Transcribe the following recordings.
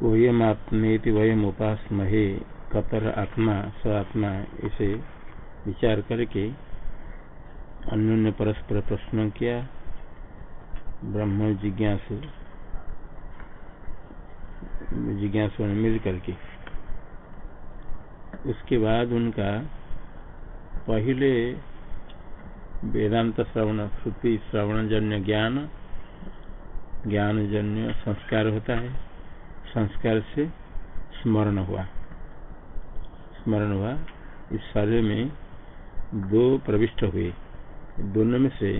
कोयम वयम उपासमहे Qatar आत्मा, स आत्मा, इसे विचार करके अन्योन्य परस्पर प्रश्न किया, ब्रह्म जिज्ञासु जिज्ञासु ने मिल करके। उसके बाद उनका पहले वेदांत श्रवण, श्रुति श्रवण जन्य ज्ञान ज्ञान जन्य संस्कार होता है। संस्कार से स्मरण हुआ। स्मरण हुआ, इस शरीर में दो प्रविष्ट हुए। दोनों में से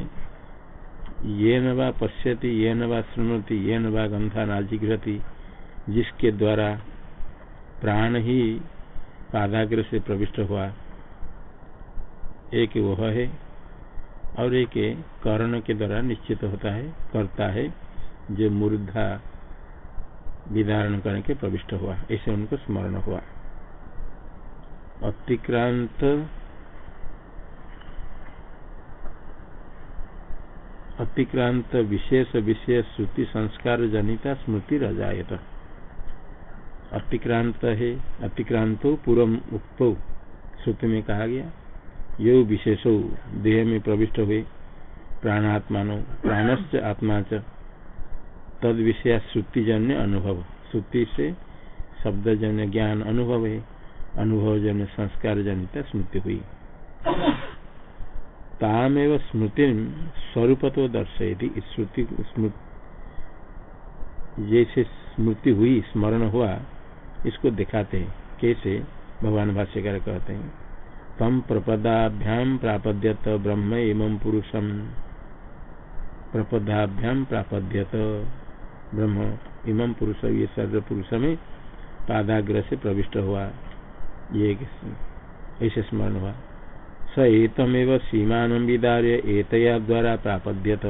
ये नवा पश्यति, ये नवा सुनती ये नवा गंधा नाजिघ्रति जिसके द्वारा प्राण ही पादाग्र से प्रविष्ट हुआ। एक वह है और एक कर्ण के द्वारा निश्चित होता है, करता है, जो मूर्धा विधारण करने के प्रविष्ट हुआ ऐसे उनको स्मरण हुआ अतिक्रांत अतिक्रांत विशेष विशेष श्रुति संस्कार जनिता स्मृति रजायत। अतिक्रांत है। अतिक्रांतो पूर्व उक्त। श्रुति में कहा गया, यो विशेषो देह में प्रविष्ट हुए। प्राणात्मानो प्राणश्च आत्मा च। तद विषय श्रुतिजन्य अनुभव। श्रुति से शब्दजन्य ज्ञान अनुभव है। अनुभव जन्य संस्कार जनित स्मृति हुई। तामेव स्मृति स्वरूप तो दर्शयती श्रुति जैसे स्मृति हुई, स्मरण हुआ, इसको दिखाते हैं। कैसे? भगवान भाष्यकार कहते हैं। तम प्रपदाभ्याम प्रापद्यत ब्रह्म एवं पुरुषम प्रपदाभ्याम प्रापद्यत। ब्रह्म इमं पुरुष ये सर्व पुरुष में पादाग्र से प्रविष्ट हुआ। ये ऐसे स्मरण हुआ। स एतमेव सीमा विदार्य एतया द्वारा प्रापद्यत।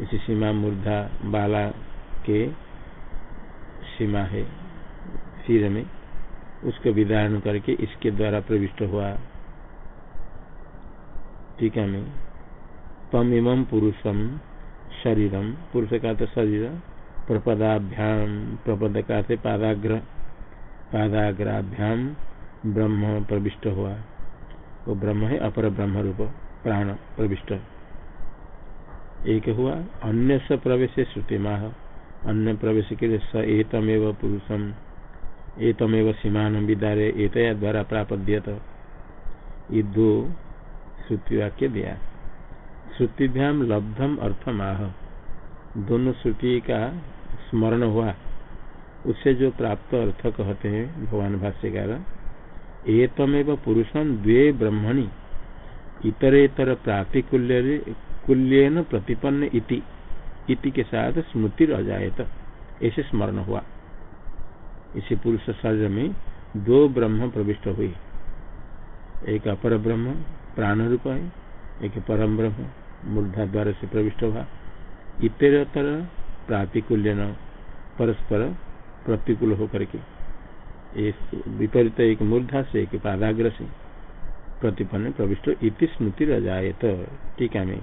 इसी सीमा मूर्धा बाला के सीमा है, सिर में। उसको विदारण करके इसके द्वारा प्रविष्ट हुआ। ठीक है, मैं। तम इम पुरुषम शरीरम पुरुष का तो शरीर। प्रपदाभ्याम प्रपद का से पादाग्र, पादाग्राभ्याम ब्रह्म प्रविष्ट हुआ। वो ब्रह्म है अपर ब्रह्म रूप प्राण प्रविष्ट। एक हुआ, अन्य स प्रवेश श्रुति माह, अन्य प्रवेश के लिए स एतमेव पुरुषम, एतमेव सीमान विदारे, एतया द्वारा प्राप्त ये दो श्रुति वाक्य दिया। श्रुतिभ्याम लब्धम अर्थम आह दोनों श्रुति का स्मरण हुआ। उससे जो प्राप्त अर्थ कहते हैं भगवान भाष्यकार, एतमेव पुरुषम द्वे ब्रह्मणि, इतरेतर प्रातिकूल्य कुल्यन प्रतिपन्न इति इति के साथ स्मृति रह ऐसे स्मरण हुआ। इसी पुरुष शरीर में दो ब्रह्म प्रविष्ट हुई। एक अपर ब्रह्म प्राण रूप है, एक परम ब्रह्म मूर्धा द्वारा से प्रविष्ट हुआ। इतरेतर प्रातिकूल्य परस्पर प्रतिकूल होकर के। विपरीत एक मूर्धा से एक पादाग्र से प्रतिपन्न प्रविष्ट इति स्मृति रजायत। टीका में।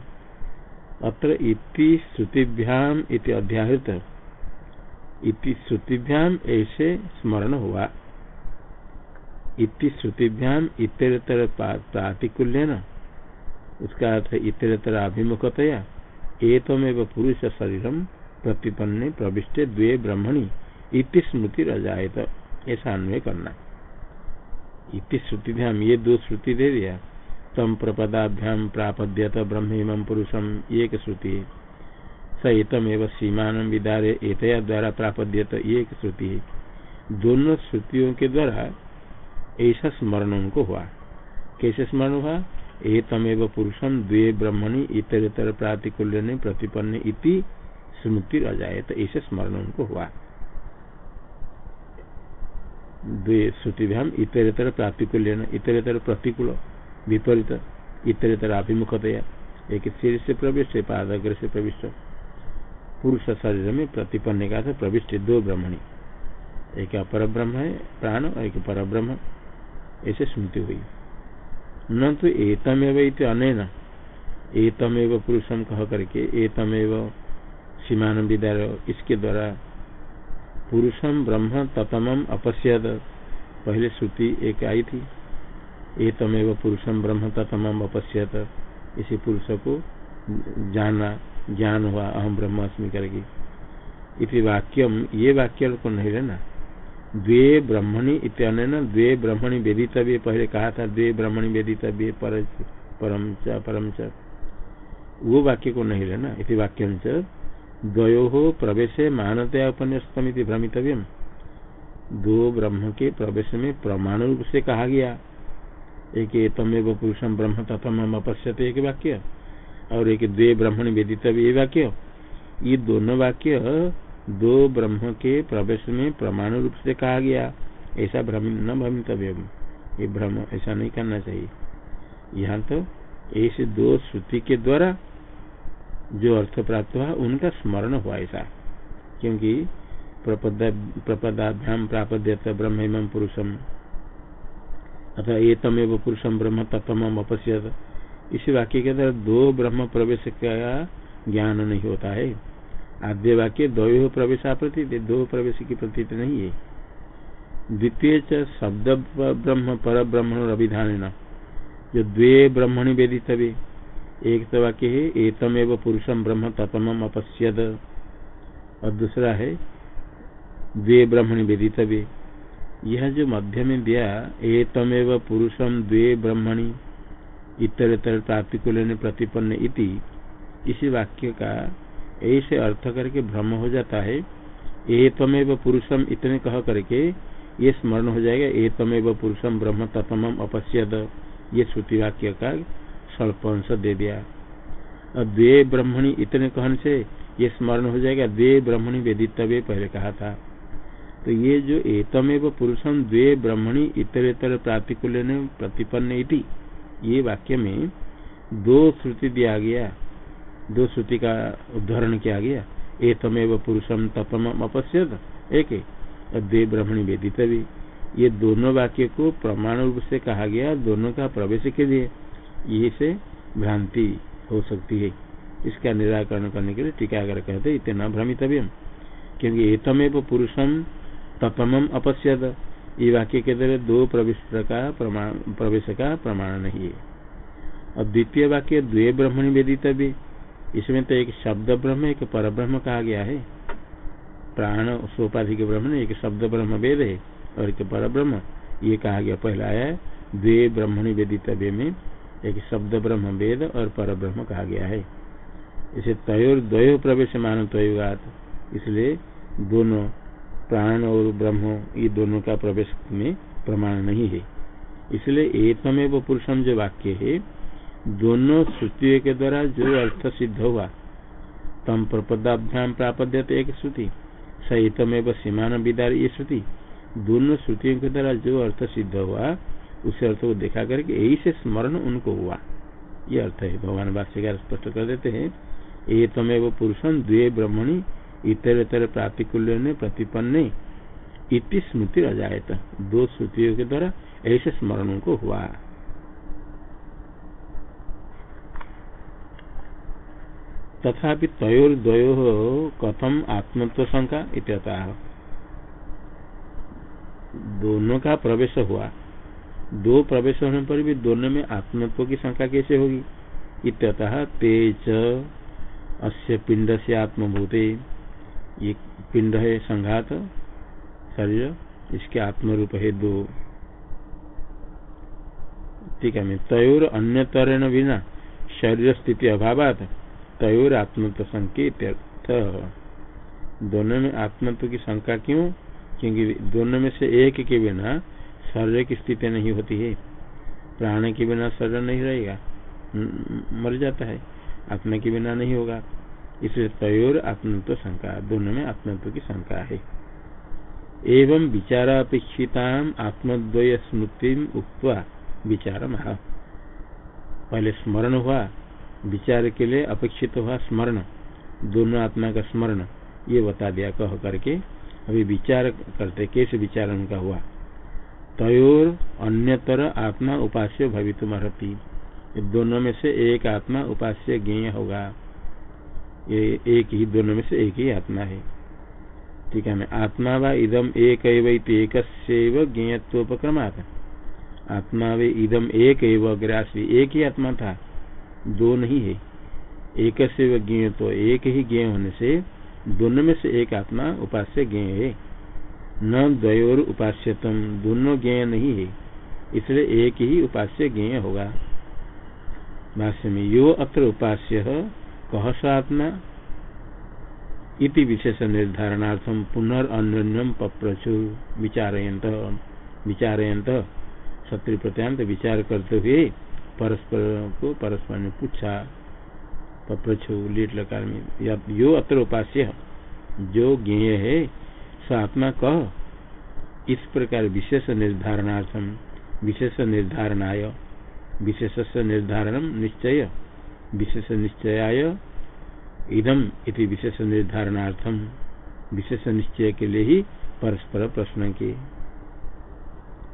अत्र इति श्रुतिभ्याम इति अध्याहृत। इति श्रुतिभ्याम ऐसे स्मरण हुआ। इति श्रुतिभ्याम इतरतर प्रातिकूल्य न उसका अर्थ इतरतर अभिमुखतया। एतमेव पुरुष शरीरम प्रतिपन्ने प्रविष्टे द्वे ब्रह्मणी इति स्मृति रजायत। ऐसा अन्वय करना। इति श्रुति ध्यान ये दो श्रुति दे दिया। तम प्रपदाभ्याम प्रापद्यत ब्रह्म पुरुषम एक श्रुति स एतम एवं सीमान विदारे एतया द्वारा प्रापद्यत एक श्रुति दोनों श्रुतियों के द्वारा ऐसा स्मरण उनको हुआ। कैसे स्मरण हुआ? एतमेव पुरुषम द्वे ब्रह्मणि इतर इतर प्रातिकूल्य प्रतिपन्न इति स्मृति रजायत ऐसे स्मरण उनको हुआ द्वे श्रुतिभ्याम इतरेतर प्रातिकूल्य इतरेतर प्रतिकूल, विपरीत, इतरेतर अभिमुखतया, एक सिर से प्रविष्ट पादग्र से प्रविष्ट। पुरुष शरीर में प्रतिपन्न का प्रविष्ट दो ब्रह्मणी। एक अपर ब्रह्म है, प्राण, और एक पर ब्रह्म ऐसे स्मृति हुई। न तो एतमेव अन एतमेव पुरुषम कह करके, एतमेव सीमान विदार इसके द्वारा पुरुषम ब्रह्म ततम अपश्यद। पहले श्रुति एक आई थी, एतमेव पुरुषम ब्रह्म ततम अपश्यत इसी पुरुष को जाना, ज्ञान हुआ अहम ब्रह्म अस्मी करके इति वाक्यम ये वाक्य को नहीं लेना द्वे ब्रह्मणि इतने द्वे ब्रह्मणि वेदितव्य पहले कहा था द्वे ब्रह्मणि वेदितव्य परम च परम च वो वाक्य को नहीं लेना, इति वाक्य द्वयो प्रवेश मानतया उपन्यास्तम भ्रमितव्यम। दो ब्रह्म के प्रवेश में प्रमाण रूप से कहा गया। एक तमेव पुरुषम ब्रह्म तथम अपश्यत एक वाक्य, और एक द्वे ब्रह्मण वेदित वाक्य। ये दोनों वाक्य दो ब्रह्म के प्रवेश में प्रमाण रूप से कहा गया, ऐसा भ्रम न भ्रमितव्य ये भ्रम, ऐसा नहीं करना चाहिए। यहाँ तो ऐसे दो श्रुति के द्वारा जो अर्थ प्राप्त हुआ, उनका स्मरण हुआ ऐसा। क्योंकि प्रपदाभ्याम प्राप्त ब्रह्म पुरुषम। अथवा ये तमेव पुरुषम ब्रह्म तत्म अपश्यत। इसी वाक्य के अंदर दो ब्रह्म प्रवेश का ज्ञान नहीं होता है। आद्य वाक्य द्वयो प्रवेश प्रती दो प्रवेश की प्रतीत नहीं है। द्वितीय च शब्द ब्रह्म, पर ब्रह्मण अभिधान जो द्वे ब्रह्मणि वेदित एक तो वाक्य है, एतमेव पुरुषम ब्रह्म ततम अपश्यद। और दूसरा है, द्वे ब्रह्मणि वेदित यह जो मध्य में दिया, एतमेव पुरुषम द्वे ब्रह्मणि इतर इतर प्राप्तिकूल प्रतिपन्न इति, इसी वाक्य का ऐसे अर्थ करके भ्रम हो जाता है, ए तमेव पुरुषम इतने कह करके ये स्मरण हो जाएगा, ए तमेव पुरुषम ब्रह्म तत्म अपश्यद ये श्रुति वाक्य का स्वल्प दे दिया। द्वे ब्रह्मणी इतने कहन से ये स्मरण हो जाएगा, द्वे ब्रह्मणी वेदितव्य पहले कहा था। तो ये जो एतमेव पुरुषम द्वे ब्रह्मणी इतर इतर प्रातिकूल प्रतिपन्न ये वाक्य में दो श्रुति दिया गया। दो श्रुति का उदाहरण किया गया। ए तमेव पुरुषम तपम अपश्यत। एक द्वे ब्रह्मणी वेदित भी। ये दोनों वाक्य को प्रमाण रूप से कहा गया, दोनों का प्रवेश के लिए। यही से भ्रांति हो सकती है। इसका निराकरण करने के लिए टीकागर कहते इतना भ्रमितव्यम। क्योंकि एतमेव पुरुषम तपम अपश्यत। ये वाक्य के द्वारा दो प्रविष्ट का प्रवेश का प्रमाण नहीं है। और द्वितीय वाक्य, द्वे ब्रह्मणी वेदित भी। इसमें तो एक शब्द ब्रह्म, एक पर ब्रह्म कहा गया है। प्राण, सोपाधिक ब्रह्म एक शब्द ब्रह्म वेद है और एक पर ब्रह्म ये कहा गया, पहला है द्वे ब्रह्मणी वेदितव्य में एक शब्द ब्रह्म वेद और पर ब्रह्म कहा गया है। इसे तयोर, द्वयो प्रवेश मान तयुगात। इसलिए दोनों प्राण और ब्रह्म, ये दोनों का प्रवेश में प्रमाण नहीं है। इसलिए तमेव पुरुषम जो वाक्य है दोनों श्रुतियों के द्वारा जो अर्थ सिद्ध हुआ, तम प्रपदाभ्याम प्राप्त एक श्रुति, सहितमेव सीमान विदार ये श्रुति। दोनों श्रुतियों के द्वारा जो अर्थ सिद्ध हुआ, उस अर्थ को देखा करके यही से स्मरण उनको हुआ। ये अर्थ है, भगवान भाष्यकार स्पष्ट कर देते हैं ये तमेव पुरुषम द्वे ब्रह्मणी, इतर इतर प्रातिकूल्य प्रतिपन्न, इति स्मृति अजायत दो श्रुतियों के द्वारा ऐसे स्मरणों को हुआ। तथा तयोर्द्वयो कथम आत्मत्व शंका इत्यता दोनों का प्रवेश हुआ। दो प्रवेश होने पर भी दोनों में आत्मत्व की शंका कैसे होगी? इत्यतः तेज अस्य पिंड से आत्मभूते। ये पिंड है संघात, शरीर, इसके आत्मरूप है दो। ठीक है तयोर अन्य तरण बिना शरीर स्थिति अभाव तयोर आत्मत्व संकेत दोनों में आत्मत्व की शंका क्यों? क्योंकि दोनों में से एक के बिना शरीर की स्थिति नहीं होती है। प्राण के बिना शरीर नहीं रहेगा मर जाता है। आत्मा के बिना नहीं होगा। इसलिए तयोर आत्मत्व शंका, दोनों में आत्मत्व की शंका है। एवं विचारापेक्षिता आत्मद्वय स्मृति उक्वा विचार पहले स्मरण हुआ विचार के लिए अपेक्षित हुआ स्मरण, दोनों आत्मा का स्मरण, ये बता दिया कह करके अभी विचार करते कैसे विचार उनका हुआ। तयोर अन्यतर आत्मा उपास्य भवितुम दोनों में से एक आत्मा उपास्य ज्ञेय होगा। ये एक ही, दोनों में से एक ही आत्मा है। ठीक है मैं आत्मा व इदम एक एक ज्ञेयत्वोपक्रमात्। आत्मा वे इदम एक ग्रासी एक ही आत्मा था। दो नहीं है। एक से ज्ञ तो एक ही ज्ञ होने से दोनों में से एक आत्मा उपास्य ज्ञ है। न द्वयोर उपास्यतम, दोनों ज्ञ नहीं है। इसलिए एक ही उपास्य ज्ञ होगा। भाष्य में, यो अत्र उपास्य कह आत्मा इति विशेष निर्धारणार्थम पुनर्न्यम पप्रचु विचारयंत विचारयंत शत्रु प्रत्यांत विचार करते हुए परस्पर को परस्पर ने पूछा पप्रछु लीट लकार में, या यो अत्र उपास्य जो ज्ञेय है, स आत्मा कह, इस प्रकार विशेष निर्धारणार्थम विशेष निर्धारणाय विशेष निर्धारण निश्चय, विशेष निश्चयाय, इदम इति विशेष निर्धारणार्थम विशेष निश्चय के लिए ही परस्पर प्रश्न किए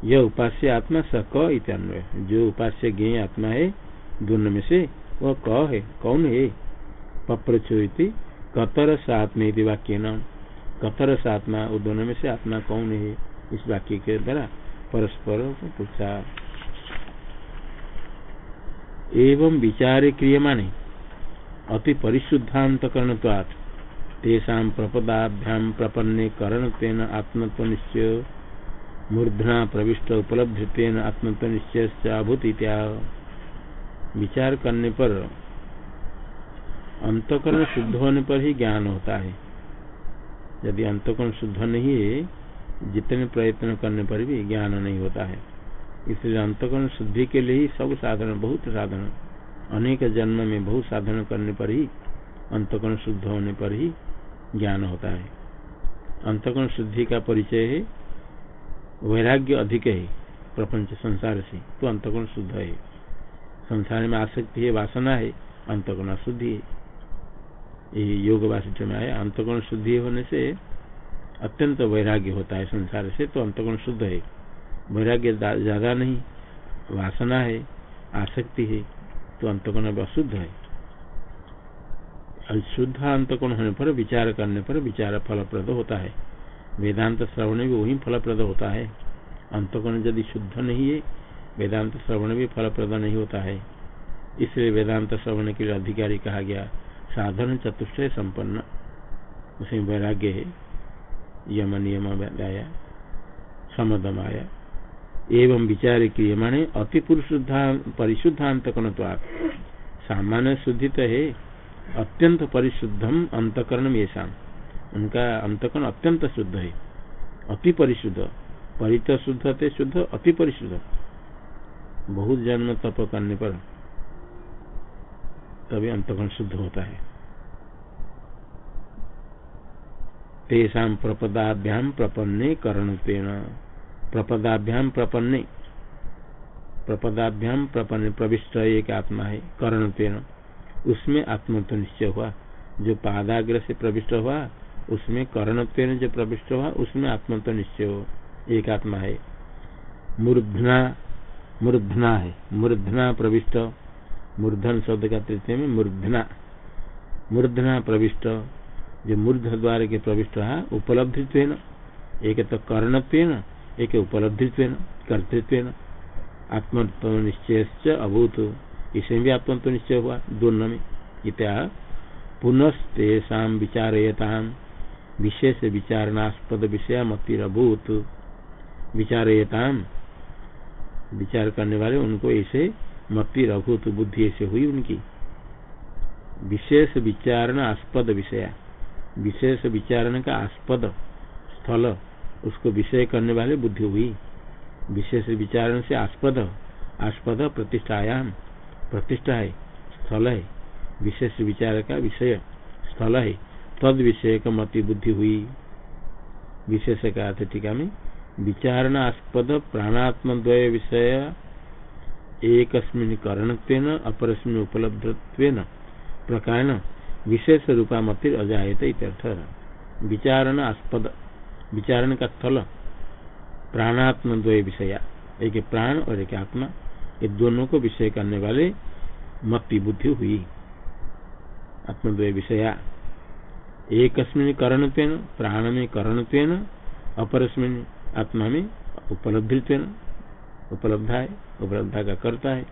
यह उपास्य आत्मा स क इत्यान्वय। जो उपास्य ज्ञ आत्मा है, दोनों में से वह क है। कौन है? पप्रचो कतर सात्म वाक्य न कतर सात्मा वो दोनों में से आत्मा कौन है? इस वाक्य के द्वारा परस्पर पूछा। एवं विचारे क्रियमाणे अति परिशुद्धांतकरण तेषा प्रपदाभ्याम प्रपन्ने करण आत्मत्व निश्चय मूर्धना प्रविष्ट उपलब्ध तेन आत्मत्व निश्चय अभूत विचार करने पर, अंतकरण शुद्ध होने पर ही ज्ञान होता है। यदि अंतकरण शुद्ध नहीं है, जितने प्रयत्न करने पर भी ज्ञान नहीं होता है। इसलिए अंतकरण शुद्धि के लिए ही सब साधन, बहुत साधन, अनेक जन्म में बहुत साधन करने पर ही, अंतकरण शुद्ध होने पर ही ज्ञान होता है। अंतकरण शुद्धि का परिचय है। वैराग्य अधिक है प्रपंच संसार से तो अंतकोण शुद्ध है। संसार में आसक्ति है, वासना है, अंतगुण अशुद्धि है। ये योग वासिष्ठ में आया अंतकोण शुद्धि होने से अत्यंत वैराग्य होता है संसार से तो अंतकोण शुद्ध है। वैराग्य ज़्यादा नहीं, वासना है, आसक्ति है तो अंतकोण अशुद्ध है। शुद्ध अंतकोण होने पर, विचार करने पर विचार फलप्रद होता है। वेदांत श्रवण भी वही फलप्रद होता है। अंतकोण यदि शुद्ध नहीं है, वेदांत श्रवण भी फलप्रद नहीं होता है। इसलिए वेदांत श्रवण के लिए अधिकारी कहा गया, साधन चतुष्टय संपन्न। उसे वैराग्य है। यम नियम आया, समदम आया। एवं विचार क्रियमाणे अति परिशुद्धांतकरण सामान्य शुद्धित है, अत्यंत परिशुद्धम अंतकरण ये शाम उनका अंतकरण अत्यंत शुद्ध है। अति परिशुद्ध। परित शुद्ध थे शुद्ध अति परिशुद्ध। बहुत जन्म तप करने पर तभी अंतकरण शुद्ध होता है। तेषा प्रपदाभ्याम प्रपन्ने करण प्रपदाभ्याम प्रपन्ने। प्रपदाभ्याम प्रपन्न प्रविष्ट एक आत्मा है करण उसमें आत्मत्व निश्चय हुआ। जो पादाग्र से प्रविष्ट हुआ उसमें करण जो प्रविष्ट हुआ, उसमें आत्मत्व निश्चय हो। एक आत्मा है। मूर्धना मूर्धना है। मूर्धना प्रविष्ट। मूर्धन शब्द का तृतीय में मूर्धना। मूर्धना प्रविष्ट। जो मूर्ध द्वार के प्रविष्ट है उपलब्धित्व एक तो कर्णत्व एक उपलब्धित्व कर्तृत्व आत्मत्व निश्चय अभूत। इसमें भी आत्मत्व निश्चय हुआ, दोनों में। इत्या पुनस्तेषा विचारयता विशेष विचारणास्पद विषय मतिरभूत विचारयताम। विचार करने वाले उनको ऐसे मति रघुत बुद्धि ऐसे हुई उनकी। विशेष विचारण आस्पद विषय। विशेष विचारण का आस्पद स्थल, उसको विषय करने वाले बुद्धि हुई। विशेष विचारण से आस्पद आस्पद प्रतिष्ठायाम। प्रतिष्ठा है, स्थल है। विशेष विचार का विषय, स्थल है। तद विषय का मति बुद्धि हुई। विशेष का अर्थ टीका में विचारणास्पद प्राणात्म द्वय विषय एक करणत्वेन, अपरस्मिन उपलब्धत्वेन प्रकार विशेष रूपा मति अजायत इत्यर्थ। विचारण आस्पद विचारण का स्थल प्राणात्म द्वय विषय, एक प्राण और एक आत्मा, ये दोनों को विषय करने वाले मति बुद्धि हुई। आत्मद्वय विषया एक करण प्राण में करणत्व अपरस्मिन आत्मा में उपलब्धित्व उपलब्धा है उपलब्धा का करता है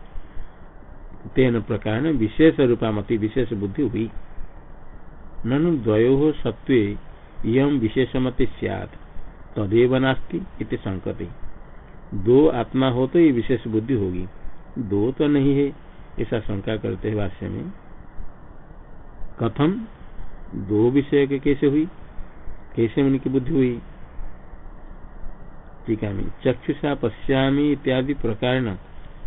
तेन प्रकार विशेष रूपामती विशेष बुद्धि हुई। ननु द्वयो सत्व यम विशेषमति सियात। तदेव नास्ती इति संकते दो आत्मा हो तो ये विशेष बुद्धि होगी। दो तो नहीं है, ऐसा शंका करते हैं भाष्य में कथम दो विषय के कैसे हुई? कैसे उनकी बुद्धि हुई? टीका में चक्षुषा पश्यामी इत्यादि प्रकार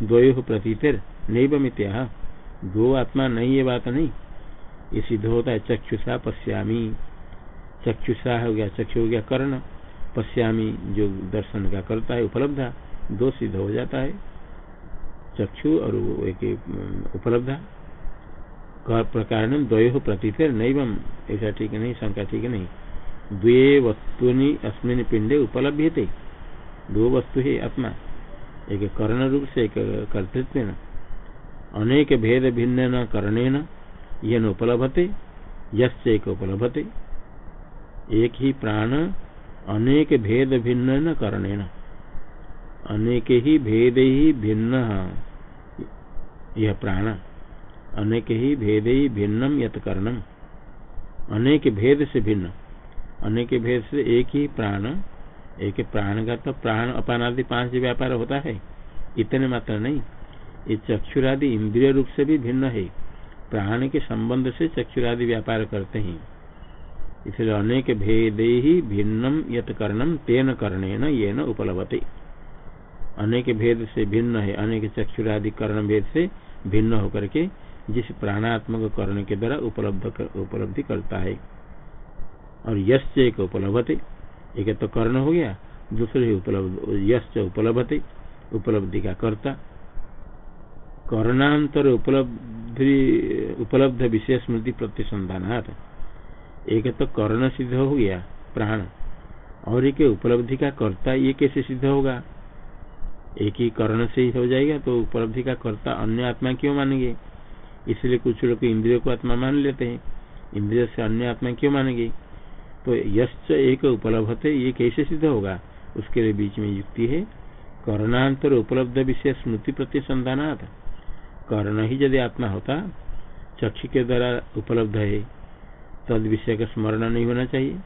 द्वयो प्रतीतर नैवमित्या। दो आत्मा नहीं ये बात नहीं। ये सिद्ध होता है, चक्षुषा पश्यामी। चक्षुषा हो गया, चक्षु हो गया, कर्ण। पश्यामी जो दर्शन का करता है, उपलब्ध। दो सिद्ध हो जाता है। चक्षु और एक उपलब्ध। प्रकार द्वयो प्रतीतर नैवम ऐसा ठीक नहीं शंका ठीक नहीं। द्वे वस्तुनि अस्मिन पिंडे उपलब्ध थे दो वस्तु है आत्मा। एक कर्ण रूप से एक कर्तृत्व अनेक भेद भिन्न न करणेन यह न उपलभते यश्च एक उपलभते। एक ही प्राण, अनेक भेद भिन्न न करणेन। अनेक ही भेद ही भिन्न। यह प्राण। अनेक ही भेद ही भिन्नम यत कर्णम। अनेक भेद से भिन्न। अनेक भेद से एक ही प्राण। एक प्राण का तो प्राण अपानादि पाँच व्यापार होता है। इतने मात्र नहीं। ये चक्षुरादि इंद्रिय रूप से भी भिन्न है। प्राण के संबंध से चक्षुरादि व्यापार करते हैं। इसलिए अनेक भेद ही भिन्नम यत कर्णम तेन करणे न ये न उपलब्धते अनेक भेद से भिन्न है। अनेक चक्षुरादि कर्ण भेद से भिन्न होकर के जिस प्राणात्मक कर्ण के द्वारा उपलब्ध कर, उपलब्धि करता है। और यश एक उपलब्धते एक तो कर्ण हो गया दूसरे उपलब्ध यश उपलब्धते उपलब्धि का कर्ता। कर्णांतर उपलब्धि उपलब्ध विषय स्मृति प्रतिसंधान एक तो कर्ण सिद्ध हो गया प्राण। और एक उपलब्धि का कर्ता ये कैसे सिद्ध होगा? एक ही कर्ण से ही हो जाएगा तो उपलब्धि का कर्ता अन्य आत्मा क्यों मानेंगे? इसलिए कुछ लोग इंद्रियों को आत्मा मान लेते हैं। इंद्रिय से अन्य आत्मा क्यों मानेंगे? तो यश्च एक उपलब्ध ये कैसे सिद्ध होगा? उसके लिए बीच में युक्ति है। कर्णांतर उपलब्ध विषय स्मृति प्रतिसंधान कर्ण ही यदि आत्मा होता, चक्षु के द्वारा उपलब्ध है, तद विषय का स्मरण नहीं होना चाहिए।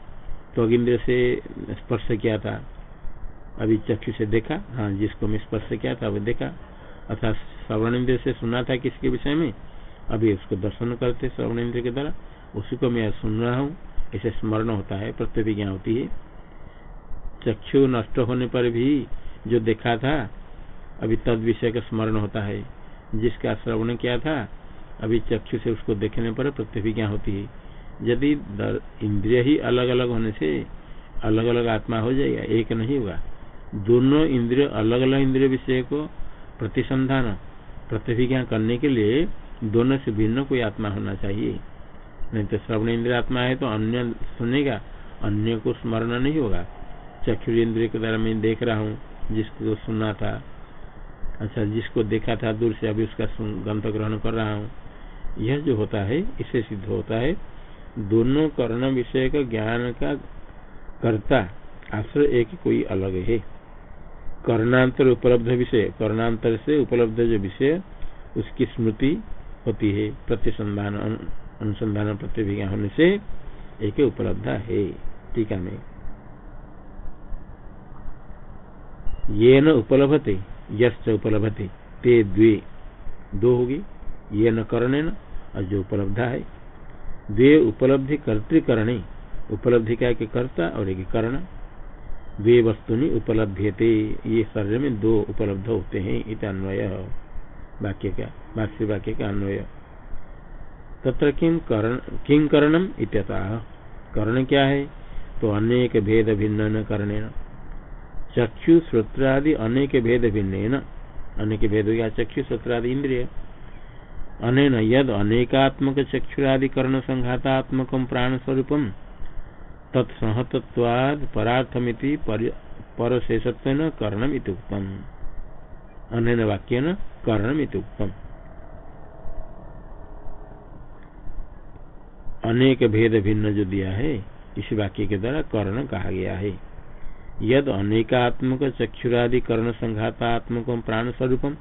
तो इंद्र से स्पर्श किया था, अभी चक्षु से देखा हाँ जिसको मैं स्पर्श किया था, वो देखा। अर्थात श्रवण इंद्र से सुना था किसके विषय में? अभी उसको दर्शन करते श्रवण इंद्र के द्वारा उसी को मैं सुन रहा हूँ। ऐसे स्मरण होता है प्रतिज्ञा होती है। चक्षु नष्ट होने पर भी जो देखा था, अभी तद विषय का स्मरण होता है। जिसका श्रवण किया था, अभी चक्षु से उसको देखने पर प्रतिज्ञा होती है। यदि इंद्रिय ही अलग अलग होने से अलग अलग आत्मा हो जाएगा, एक नहीं होगा। दोनों इंद्रिय अलग अलग इंद्रिय विषय को प्रतिसंधान प्रतिज्ञा करने के लिए दोनों से भिन्न कोई आत्मा होना चाहिए। नहीं तो श्रवण इंद्रिय आत्मा है तो अन्य सुनेगा, अन्य को स्मरण नहीं होगा। चक्षु इंद्रिय के द्वारा मैं देख रहा हूँ, जिसको सुनना था। अच्छा जिसको देखा था, दूर से अभी उसका गंत ग्रहण कर रहा हूँ। यह जो होता है, इसे सिद्ध होता है। दोनों कर्ण विषय का ज्ञान का कर्ता, आश्रय एक कोई अलग है। कर्णांतर उपलब्ध विषय, कर्णांतर से उपलब्ध जो विषय, उसकी स्मृति होती है, प्रतिसंधान अनुसंधान प्रतिभिज्ञा होने से एक उपलब्ध है टीका में ये न उपलभते यश्च उपलभते ते द्वे, दो होगी, ये न करने न, और जो उपलब्धा है, द्वे उपलब्धि कर्तिकरणे उपलब्धि का एक कर्ता और एक कर्ण, द्वे वस्तुनि उपलब्धते ये शरीर में दो उपलब्ध होते हैं, इत अन्वय, वाक्य का भाष्य वाक्य का अन्वय तत्र किम किम करणम इत्यतः, कर्ण क्या है? तो अनेक भेद भिन्न करने चक्षु श्रोत्रादि अनेक भेद भिन्न अनेक भेद हो गया चक्षु श्रोत्रादि इंद्रिय। अनेन यद अनेकात्मक चक्षुरादि कर्ण संघातात्मक प्राण स्वरूप तत्सहतत्वाद परार्थमिति परशेषत्व कर्णम इतुक्तम अनेन वाक्यन कर्णम इतुक्तम अनेक भेद भिन्न जो दिया है, इस वाक्य के द्वारा कर्ण कहा गया है। यद अनेकात्मक चक्षुरादि कर्ण संघातात्मक प्राण स्वरूपम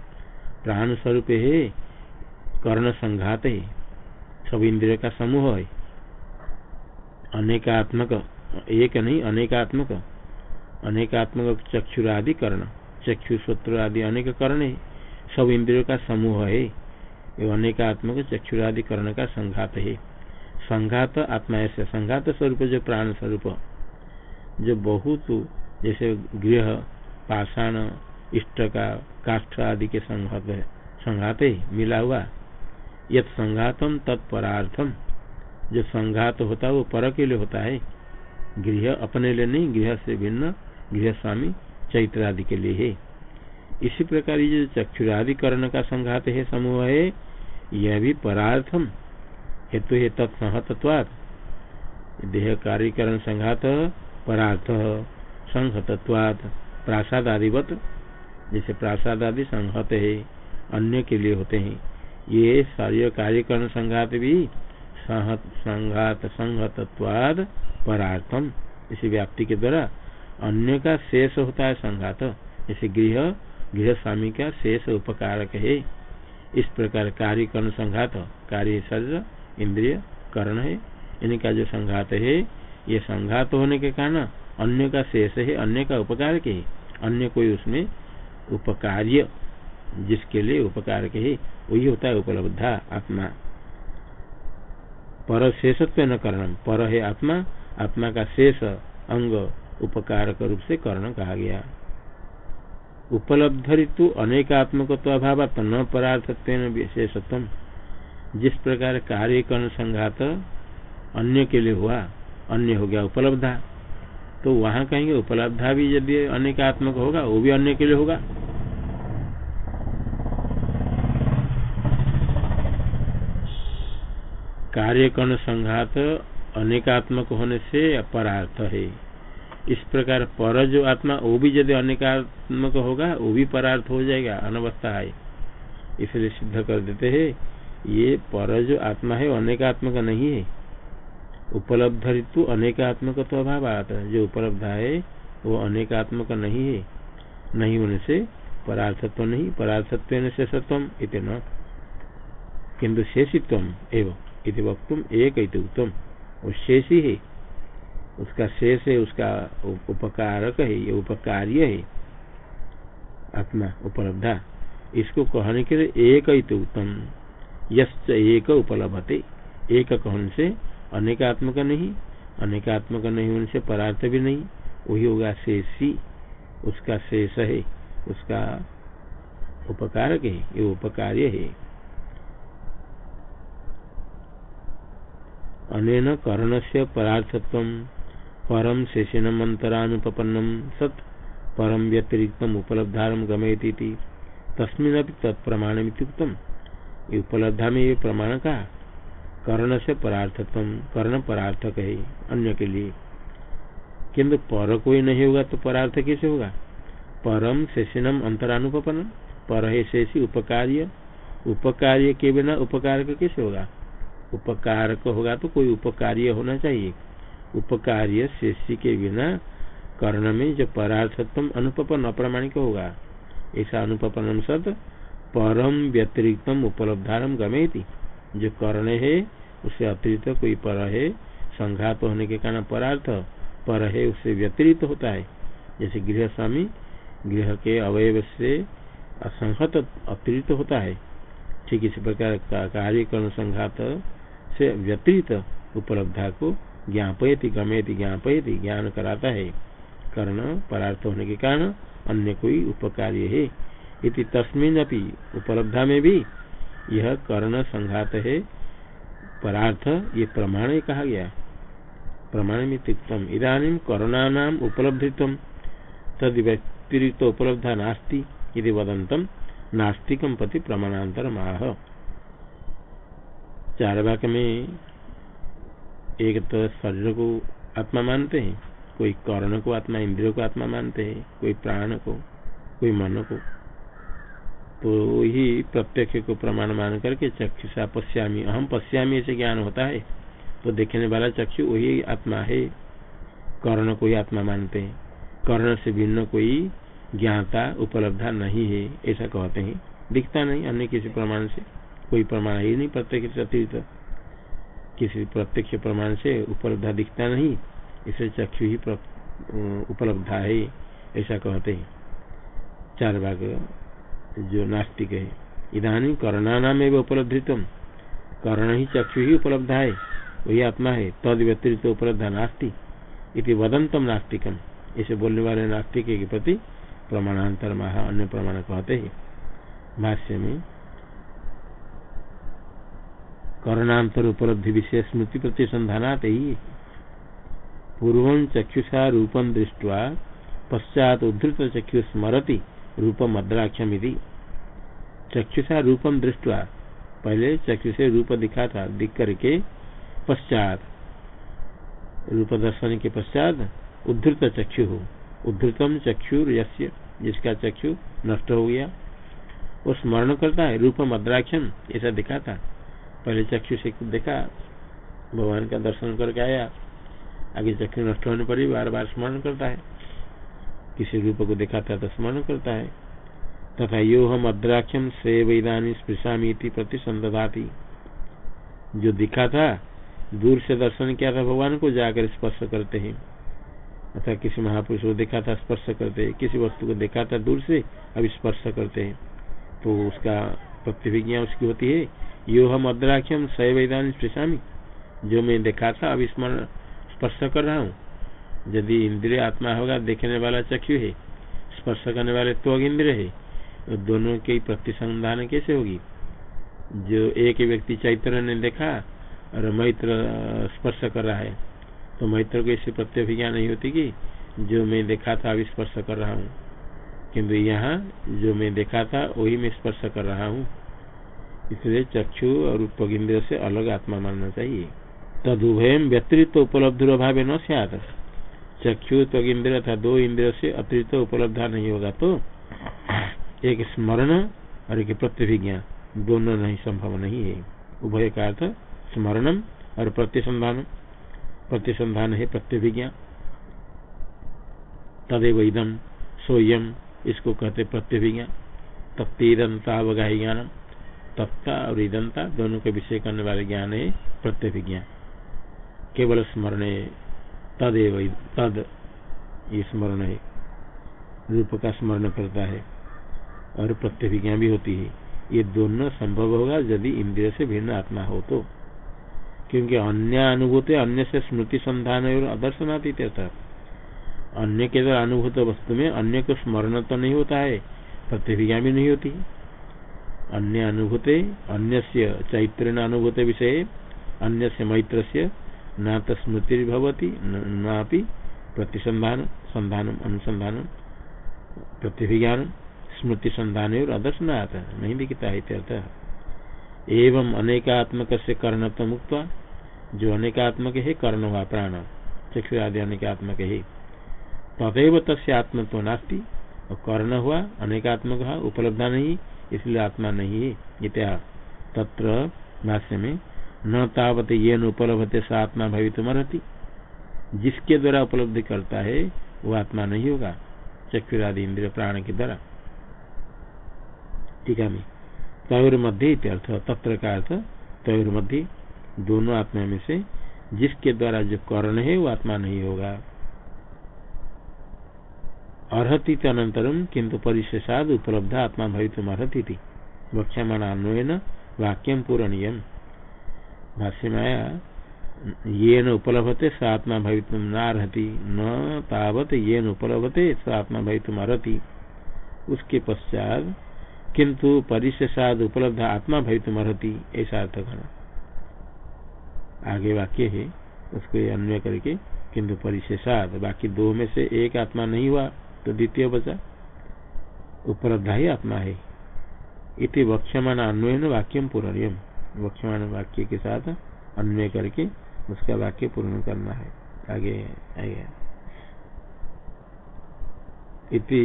प्राण स्वरूप है कर्ण संघात है सब इंद्रिय का समूह है। अनेकात्मक, एक नहीं, अनेकात्मक अनेकात्मक चक्षुरादि कर्ण, चक्षु सूत्र आदि अनेक कर्ण है, सब इंद्रियों का समूह है। ये अनेकात्मक चक्षुरादि कर्ण का संघात है। संघात आत्मा ऐसे, संघात स्वरूप जो प्राण स्वरूप, जो बहुत जैसे गृह, पाषाण इष्ट का काष्ठ आदि के संघात है, संघात मिला हुआ। यद संघातम तत्परार्थम, जो संघात होता है वो पर के लिए होता है। गृह अपने लिए नहीं, गृह से भिन्न, गृह स्वामी चैत्र आदि के लिए है। इसी प्रकार ये जो चक्षुराधिकरण का संघात है, समूह है, यह भी परार्थम। हेतु है तत्सहतत्वाद देह कार्यकरण संघात परार्थ संहतत्वाद प्रासाद आदिवत जैसे प्रासाद आदि संहत है, अन्य के लिए होते हैं। ये शरीर कार्यकरण संघात भी संघात, संहतत्वाद, परार्थम, इसी व्याप्ति के द्वारा अन्य का शेष होता है संघात। जैसे गृह गृह स्वामी का शेष उपकारक है। इस प्रकार कार्य कर्ण संघात, कार्य शरीर इंद्रिय, कर्ण है इनका जो संघात है, ये संघात होने के कारण अन्य का शेष है, अन्य का उपकार के अन्य कोई उसमें उपकार्य, जिसके लिए उपकार के है, वही होता है उपलब्धा आत्मा। पर शेषत्व न करणम, पर है आत्मा आत्मा का शेष अंग उपकारक रूप से कर्ण कहा गया। उपलब्ध ऋतु अनेकात्मक अभाव न परार्थत्व विशेषत्व जिस प्रकार कार्य कर्ण संघात अन्य के लिए हुआ, अन्य हो गया उपलब्धा। तो वहाँ कहेंगे उपलब्धा भी यदि अनेकात्मक होगा, वो भी अन्य के लिए होगा। कार्य कर्ण संघात अनेकात्मक होने से अपरार्थ है। इस प्रकार पर जो आत्मा, वो भी यदि अनेकात्मक होगा, वो भी परार्थ हो जाएगा, अनवस्था है। इसलिए सिद्ध कर देते हैं ये पर जो आत्मा है अनेकात्मक नहीं है। उपलब्ध ऋतु अनेकात्मक तो अभाव आता है। जो उपलब्ध है, वो अनेकात्मक नहीं है। नहीं होने से परार्थत्व नहीं, परार्थत्व शेषत्व इतना किन्तु शेषित्व एवं, इति वक्तुम एक उत्तम। वो शेष ही। है उसका शेष है, उसका उपकारक है, ये उपकार्य है। आत्मा उपलब्धा। इसको कहने के लिए एक उत्तम। यश्च एक उपलब्धते एक कहने से अनेकात्मक नहीं अनेकात्मक नहीं होने से परार्थ भी नहीं। वही होगा शेषी, उसका शेष है, उसका उपकारक है, ये उपकार्य है। अनेन कर्ण से परार्थत्व परम शेषेणम अंतरानुपन्नम सत परम व्यतिरिक्त उपलब्धारम गमेती तस्मिन तत्प्रमाण ये उपलब्धा में ये प्रमाण का कर्ण से परार्थत्व कर्ण परार्थक है, अन्य के लिए। किंतु पर कोई नहीं होगा तो परार्थ कैसे होगा? परम शेषिनम अंतरानुपन पर है शेषी उपकार्य। उपकार्य के बिना उपकार कैसे होगा? उपकारक होगा तो कोई उपकार्य होना चाहिए। उपकार्य शेषी के बिना कर्ण में जो परार्थत्व अनुपन अप्रामाणिक होगा, ऐसा अनुपन सद परम व्यतिरिक्तम उपलब्धारम गमेती। जो कर्ण है उससे अतिरिक्त कोई पर है। संघात होने के कारण परार्थ, पर है उससे व्यतिरिक्त होता है। जैसे गृह स्वामी गृह के अवयव से असंहत अतिरिक्त होता है। ठीक इसी प्रकार कार्य कर्ण संघात से व्यतिरिक्त उपलब्धा को ज्ञापयति, गमेति, ज्ञापयति, ज्ञान कराता है। कर्ण परार्थ होने के कारण अन्य कोई उपकार्य है। इति तस्मिन अपनी उपलब्धा में भी यह कर्ण संघात है। परार्थ, ये प्रमाण कहा गया। प्रमाण में तिक्तम इधानी करुणा नाम उपलब्धित्व तद व्यतिरिक्त उपलब्धा नास्ती यदि वदंतम नास्तिकम पति प्रमाणांतर माह चार वाक्य में एक तो शरीर को आत्मा मानते हैं, कोई कर्ण को आत्मा इंद्रियों को आत्मा मानते हैं, कोई प्राण को कोई मन को तो ही प्रत्यक्ष को प्रमाण मान करके चक्षुषा पश्यामी। अहम पश्यामी ऐसे ज्ञान होता है। तो देखने वाला चक्षु वही आत्मा है। कर्ण को ही आत्मा मानते हैं। कर्ण से भिन्न कोई ज्ञाता उपलब्धा नहीं है, ऐसा कहते हैं। दिखता नहीं अन्य किसी प्रमाण से। कोई प्रमाण ही नहीं प्रत्यक्ष अतिरिक्त। किसी प्रत्यक्ष प्रमाण से उपलब्धा दिखता नहीं, इसे चक्षु ही उपलब्धा है, ऐसा कहते हैं। चार भाग। जो नास्तिक है। इधानी कर्णा नाम एवं उपलब्धित्व। कर्ण ही चक्षु ही उपलब्ध है, वही आत्मा है। तद व्यतिरिक्त उपलब्ध नास्ती, इति वदंतम नास्तिकम इसे बोलने वाले नास्तिक के प्रति प्रमाणांतर महा अन्य प्रमाण कहते हैं। भाष्य में, करणांतर उपलब्धि विषय स्मृति प्रति संधानात ही। पूर्व चक्षुषा रूपम दृष्टवा पश्चात उद्धृत चक्षु स्मरति। रूपम अद्राक्षम चक्षुषा रूपम दृष्टवा, पहले चक्षु से रूप दिखा था दिख करके पश्चात रूप दर्शन के पश्चात उद्धृत चक्षु हो उद्धृतम चक्षु यस्य, जिसका चक्षु नष्ट हो गया। वो स्मरण करता है, रूप मद्राक्षम, ऐसा दिखा था पहले चक्षु से देखा, भगवान का दर्शन करके आया। आगे चक्षु नष्ट होने पर भी बार बार स्मरण करता है। किसी रूप को देखा था तो स्मरण करता है। तथा यो हम अद्राक्षम से वेदानी स्पृशामी प्रति संदधाती जो दिखा था, दूर से दर्शन किया था, भगवान को जाकर स्पर्श करते हैं। अथा किसी महापुरुष को देखा था, स्पर्श करते हैं। किसी वस्तु को देखा था, दूर से अब स्पर्श करते हैं। तो उसका प्रतिभिज्ञा उसकी होती है यो हम अद्राख्यम सैवेदान स्पृशामी। जो मैं देखा था, अब स्मरण, स्पर्श कर रहा हूँ। यदि इंद्रिय आत्मा होगा, देखने वाला चक्षु है, स्पर्श करने वाले तो इंद्रिय है। तो दोनों की प्रतिसंधान कैसे होगी? जो एक व्यक्ति चैत्र ने देखा और मैत्र स्पर्श कर रहा है तो मैत्र को ऐसी प्रत्यभिज्ञा नहीं होती कि जो मैं देखा था अभी स्पर्श कर रहा हूँ। किंतु यहाँ जो मैं देखा था, वही मैं स्पर्श कर रहा हूँ। इसलिए चक्षु और उपगिंद्र से अलग आत्मा मानना चाहिए। तदुभय व्यतिरिक्त उपलब्ध अभाव न चक्षु त्वगिंद्र था, दो इंद्र से अतिरिक्त उपलब्ध नहीं होगा तो एक स्मरण और एक प्रत्यभिज्ञा दोनों नहीं, संभव नहीं है। उभय का अर्थ स्मरणम और प्रतिसंधान। प्रतिसंधान है प्रत्यभिज्ञा तदेव इदम सोयम इसको कहते प्रत्यभिज्ञा तत्तीदंता अवगाही ज्ञान तत्ता और ईदंता दोनों के विषय करने वाले ज्ञान है प्रत्यभिज्ञा केवल स्मरण तदेव तद स्मरण है। रूप का स्मरण करता है। और प्रत्यभिज्ञा भी होती है। ये दोनों संभव होगा यदि इंद्रिय से भिन्न आत्मा हो तो। क्योंकि अन्य अनुभूत अन्य से स्मृति संधान और अदर्शनाती अन्य के द्वारा अनुभूत वस्तु में अन्य को स्मरण तो नहीं होता है प्रतिभिज्ञा भी नहीं होती। अन्य अनुभूते अन्य से चैत्र अनुभूत विषय, अन्य से मैत्र से न तो स्मृति भवती न प्रतिसंधान संधान अनुसंधान प्रतिभिज्ञान स्मृति संधान और अदर्शनाथ नहीं दिखता है एवं अनेकात्मक से कर्णत्व मुक्त जो अनेकात्मक है, कर्ण हुआ प्राण, चक्षु आदि अनेकात्मक है। तथेव तस्य आत्मत्व नास्ती, और कर्ण हुआ, अनेकात्मक उपलब्धा नहीं, इसलिए आत्मा नहीं है, इत्या। तत्र भाष्य में न तावत ये न उपलब्धते आत्मा भवितुमरती जिसके द्वारा उपलब्धि करता है, वो आत्मा नहीं होगा, चक्षुरादि इंद्रिय प्राण के द्वारा। ठीक है तयोर मध्य इत्यर्थ तत्र का अर्थ तयोर मध्य दोनों आत्मा में से जिसके द्वारा जो कर्ण है, वो आत्मा नहीं होगा। अर्ति अनंतरम किंतु परिशेषाद उपलब्ध आत्मा भवित अर्ति थी वक्ष्यमाण अन्वयन वाक्यम पूरणीयम। भाष्य में आया ये न उपलब्धते स आत्मा भवित नारहति। न तावत ये न उपलब्धते स आत्मा भवित अर्ति उसके पश्चात किंतु परिशेषाद उपलब्ध आत्मा भवित मरती ऐसा अर्थ करना आगे वाक्य है, उसको अन्वय करके किंतु परिशेषाद, बाकी दो में से एक आत्मा नहीं हुआ तो द्वितीय बचा उपलब्ध ही आत्मा है। इति वक्षमान अन्वयन वाक्यम पूर्णयम। वक्षमान वाक्य के साथ अन्वय करके उसका वाक्य पूर्ण करना है। आगे आगे इति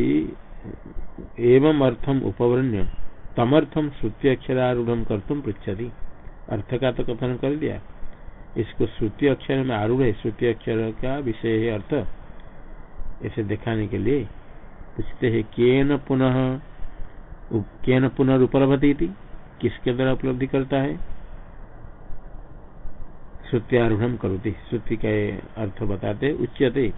एवं अर्थम उपवर्ण्य। तमर्थम श्रुति अक्षरारूढ़ कर तुम पृछति अर्थ का तो कथन कर दिया इसको श्रुति अक्षर में आरूढ़ है। श्रुति अक्षर का विषय है अर्थ। ऐसे दिखाने के लिए पूछते है, केन पुनः केन पुनर्पलभती किसके द्वारा उपलब्धि करता है? श्रुत्यारूढ़ करोती। श्रुति का अर्थ बताते, उच्यते।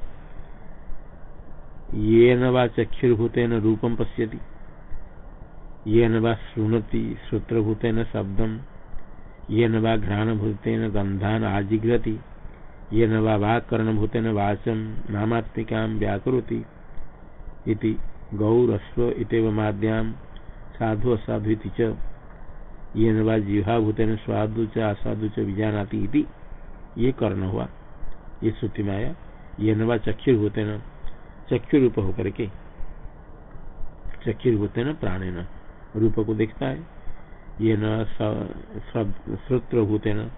ये न चक्षुर्भूतेन रूपम पश्यति। ये न वा श्रृणति श्रोत्रभूतेन शब्दम ये न वा घ्राणभूतेन गंधान आजिघ्रति। ये न वा वाक्कर्णभूतेन वाचम नामात्मिका व्याकरोति। इति गौरस्व इतव माद्याम साधु असाधु च। ये न वा जिहाभूतेन स्वादु च असाधु च विजानाति ये कर्ण हुआ, ये श्रुति माया ये न वा चक्षुर्भूतेन चक्षु रूप होकर के चक्षु होते न प्राणे न रूप को देखता है। ये न श्रोत्र न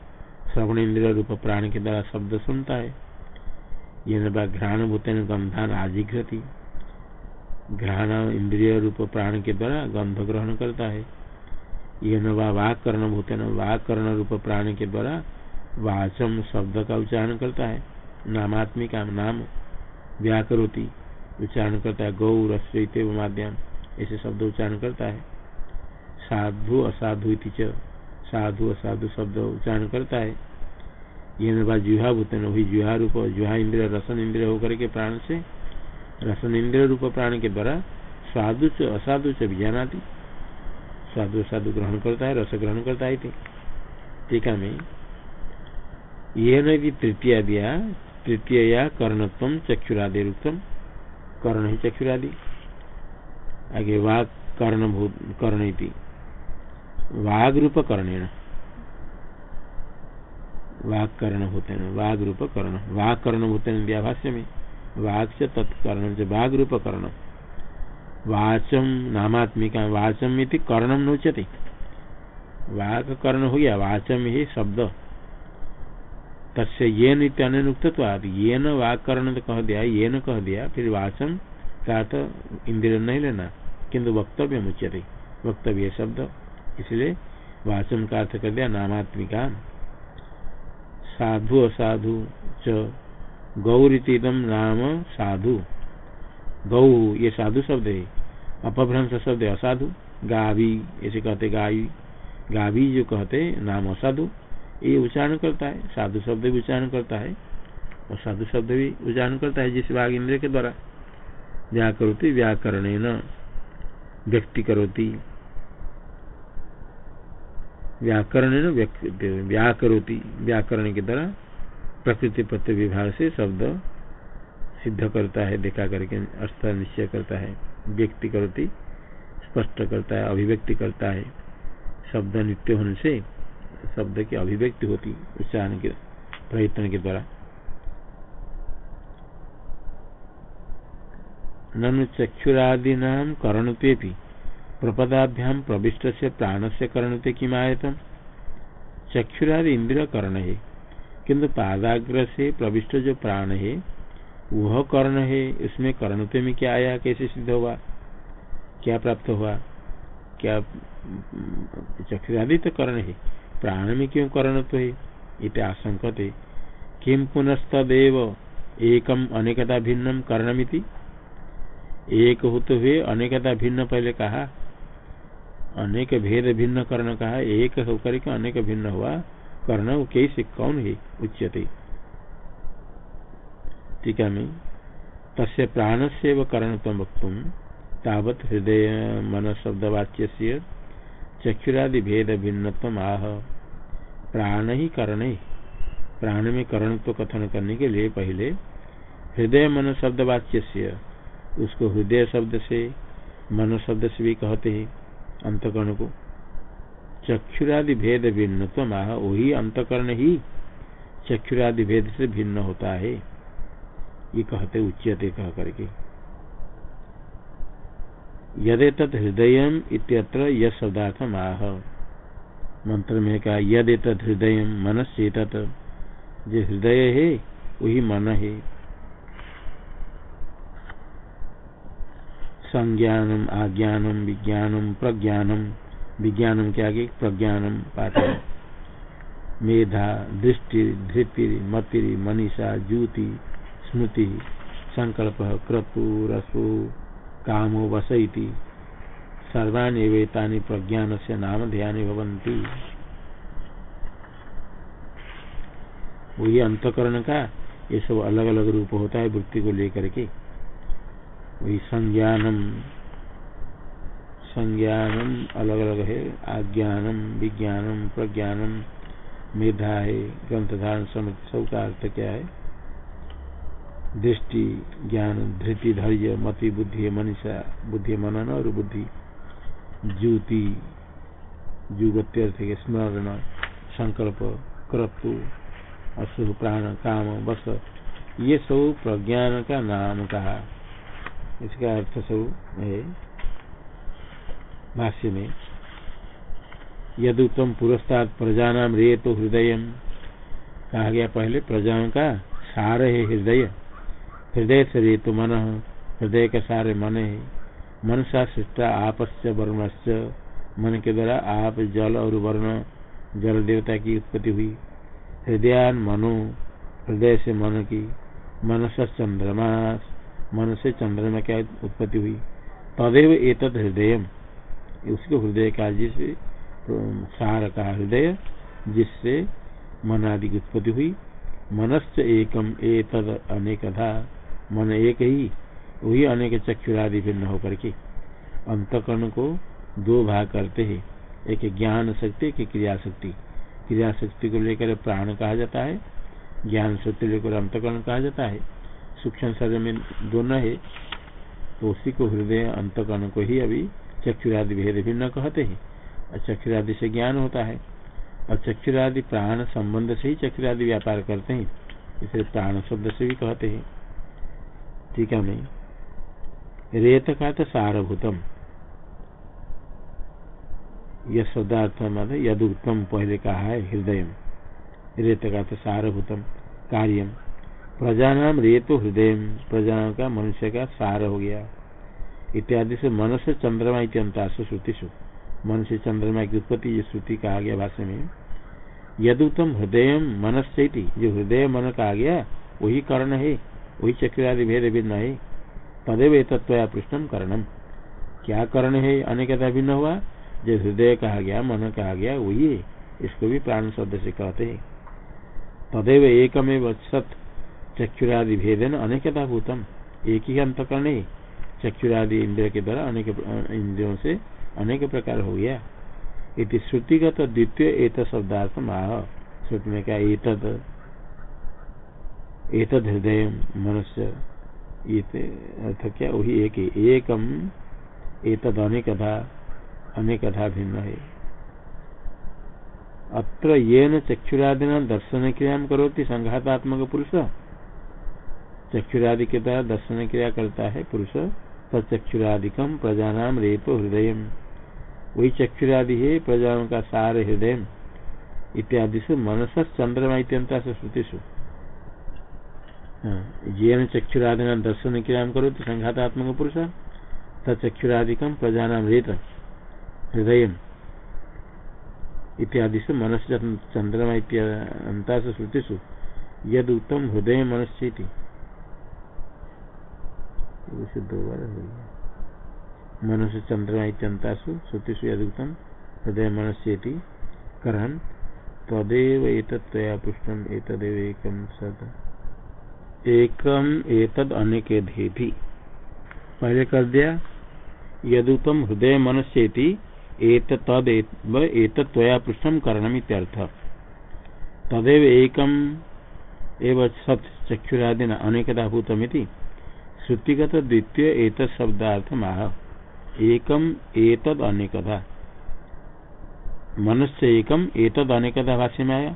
श्रवण इंद्रिय रूप प्राण के द्वारा शब्द सुनता है। ये न घ्राण न गंधान आजिघ्रति घ्राण इंद्रिय रूप प्राण के द्वारा गंध ग्रहण करता है। ये न भूते न वाक रूप प्राण के द्वारा वाचम शब्द का उच्चारण करता है। नामात्मिका नाम व्याकरोति उच्चारण करता है गौ रस्व माध्यम ऐसे शब्द उच्चारण करता है। साधु असाधु साधु असाधु शब्द उच्चारण करता है। ये न जुहा भूतन वही जुहा रूप, जुहा इंद्र रसन इंद्र होकर के प्राण से, रसन इंद्र रूप प्राण के द्वारा साधु च, असाधु च बीजानाती साधु साधु ग्रहण करता है, रस ग्रहण करता है टीका में, ये नदी तृतीय दिया, तृतीय या कर्णत्व चक्षुरादि उत्तम कर्ण ही चक्षुरादि। आगे वाघ कर्ण कर्ण वाघ रूप कर्णेण। वाघ कर्ण हैं वाघ रूप कर्ण। वाघ कर्ण होते हैं व्याभाष्य में वाघ से तत्कर्ण से वाघ रूप कर्ण। वाचम नामात्मिका वाचम इति कर्णम नोचते वाघ कर्ण हो गया वाचम ही शब्द। तस्य ये नित्यानुक्तवाद ये न वाकरण तो कह दिया ये कह दिया, फिर वाचन का तो इंद्रिय नहीं लेना, किंतु वक्तव्य मुच्यते वक्तव्य शब्द, इसलिए वाचन का अर्थ कर दिया, नामात्मिका। साधु असाधु च गौरीतम नाम साधु। गौ, ये साधु शब्द है। अपभ्रंश शब्द असाधु, गावी, ऐसे कहते गावी गावी जो कहते नाम असाधु, ये उच्चारण करता है, साधु शब्द भी उच्चारण करता है, और साधु शब्द भी उच्चारण करता है जिस भाग इंद्र के द्वारा। व्याकरोती व्याकरण व्यक्ति करोती। व्याकरण व्याकरोती, व्याकरण के द्वारा प्रकृति प्रत्य विभाग से शब्द सिद्ध करता है, देखा करके, अर्थ निश्चय करता है। व्यक्ति करती, स्पष्ट करता है, अभिव्यक्ति करता है, शब्द नित्य होने से शब्द की अभिव्यक्ति होती, उच्चारण के, प्रयत्न के द्वारा। ननु चक्षुरादीना करणते प्रपदाभ्याम प्रविष्ट से प्राण से करणते कि आयतम चक्षुरादि इंद्रिय कर्ण है किंतु पादाग्र से प्रविष्ट जो प्राण है वह कर्ण है, इसमें कर्णते में क्या आया, कैसे सिद्ध हुआ? क्या प्राप्त हुआ? क्या चक्षुरादि तो कर्ण है? प्राण में क्यों करण तो है इत आशंकते किम पुनस्तदेव? एकम अनेकता भिन्नम कर्णमिति एक होते हुए अनेकता भिन्न पहले कहा। अनेक भेद भिन्न कर्ण कहा। एक होकर के अनेक भिन्न हुआ। कर्ण कैसे, कौन है? टीका में तस्य प्राण से व कर्णत्म वक्तुम तावत हृदय मन शब्दवाच्य से चक्षुरादि भेद भिन्नतम आह। प्राण ही करण प्राण में करण तो कथन करने के लिए पहले हृदय मन शब्द वाच्य से उसको हृदय शब्द से मन शब्द से भी कहते हैं अंतकरण को। चक्षुरादि भेद भिन्न तो आह, वही अंतकरण ही चक्षुरादि भेद से भिन्न होता है। ये कहते उच्यते कह करके। यदे तत् हृदय इत्यत्र यह शब्दार्थम आह। मंत्र में कहा, यदे तत् हृदय मन से तत्। जो हृदय है, वही मन है। संज्ञानम, आज्ञानम, विज्ञानम, प्रज्ञानम। विज्ञानम के आगे प्रज्ञानम पाठ। मेधा, दृष्टि धृति मति मनीषा, ज्योति स्मृति, संकल्प, क्रतु, रसु, कामो, वस सर्वाणी वेता प्रज्ञान से नाम ध्यान वही अंतकरण का, ये सब अलग अलग रूप होता है वृत्ति को लेकर के। वही संज्ञानम संज्ञानम अलग अलग है। आज्ञानम, विज्ञानम, प्रज्ञानम, मेधा है ग्रंथधारण समिति सब का अर्थ क्या है? दृष्टि, ज्ञान, धृति, धैर्य, मति, बुद्धि, मनीषा, बुद्धि, मनन और बुद्धि, ज्योति, जुगत्यर्थ, स्मरण, संकल्प, क्रतु अशुभ प्राण, काम बस ये सब प्रज्ञान का नाम कहा। इसका अर्थ सब है, भाष्य में, यदुत्तम पुरस्ताद प्रजा नाम रे तो हृदय। कहा गया पहले, प्रजाओं का सार है हृदय। हृदय से रे तो मन। हृदय का सारे मन है। मन सा सृष्टा आपस्य वर्णश्च मन के द्वारा आप जल और वर्ण, जल देवता की उत्पत्ति हुई। हृदयान मनो, हृदय से मन की। मन से चंद्रमा, मन से चंद्रमा क्या उत्पत्ति हुई। तदेव एक हृदय उसको हृदय का जिससे तो सार का हृदय, जिससे मन आदि की उत्पत्ति हुई। मनस्य एकम एतद अनेकधा। मन एक ही, वही अनेक चक्षुरादि भिन्न होकर के अंतकरण को दो भाग करते हैं। एक ज्ञान शक्ति, एक क्रिया शक्ति। क्रिया शक्ति को लेकर प्राण कहा जाता है, ज्ञान शक्ति लेकर अंतकरण कहा जाता है। सूक्ष्म शरीर में दोनों है तो उसी को हृदय अंतकरण को ही अभी चक्षुरादि भेद भिन्न कहते हैं। और चक्षुरादि से ज्ञान होता है। और चक्षुरादि प्राण संबंध से ही चक्षुरादि व्यापार करते हैं। इसे प्राण शब्द से भी कहते हैं। है नहीं रेत का तो सारभूतम। यह शब्दार्थ मत यद पहले कहा है हृदय रेत का तो सारभूतम, कार्यम। प्रजा नाम रेतो हृदय प्रजा का मनुष्य का सार हो गया। इत्यादि से मन से चंद्रमा इत्यंतासु श्रुतिषु। मन से चंद्रमा की उत्पत्ति, ये श्रुति कहा गया भाषा में। यदुतम हृदय मनस्य जो हृदय मन कहा गया, वही कर्ण है। वही चक्रादि भेद भिन्न है तदेव तत्व पृष्ठम कर्णम क्या करण है? अनेकता भिन्न हुआ। जो हृदय कहा गया, मन कहा गया, वही है इसको भी प्राण शब्द से कहते हैं। तदेव एकमेव सत चक्षुरादि भेदन अनेकता भूतम। एक ही अंतकरण है चक्षुरादि इंद्र के द्वारा अनेक इंद्रियों से अनेक प्रकार हो गया। इति श्रुतिगत द्वितीय एक शब्दार्थ माह श्रुति में क्या एतद एतद हृदय मनुष्य अर्थ क्या? वही एक एकम एतद अनेकधा अनेकथा भिन्न है। अत्र ये न चक्षुरादिना दर्शन क्रिया करोति संघातात्मक पुरुष चक्षुरादि के द्वारा दर्शन क्रिया करता है पुरुष तक्षुरादिकम प्रजा नाम रेतो हृदय वही चक्षुरादि है, प्रजाओं का सार हृदय इत्यादि से मनस चंद्रमा इत्यंता से श्रुतिषु। ये हाँ, चक्षुरादिना दर्शन क्रिया करोति संघातात्मक पुरुष तक्षुरादिकम प्रजा नाम रेत हृदय इत्यादि से मनस्य चंद्रमा इत्यांता से श्रुतिषु यद उत्तम हृदय? बार मनुष्य चंद्रमा इत्यंतासु श्रुतिषु यद उत्तम हृदय मनस्य करहन तदेव एतत्तया पुष्टम एतदेव एकम सद एकम एतद अनेक पहले कर दिया यदुतम हृदय मनस्य एत तद एतत्वया पृष्ठम करणम इत्यर्थ। तदेव एकम एव सत चक्षुरादिन अनेकदा भूतमिति। श्रुतिगत द्वितीय एक शब्दार्थ माह एकम एतद अनेकदा। मनुष्य एकम एतद अनेकदा भाष्य में आया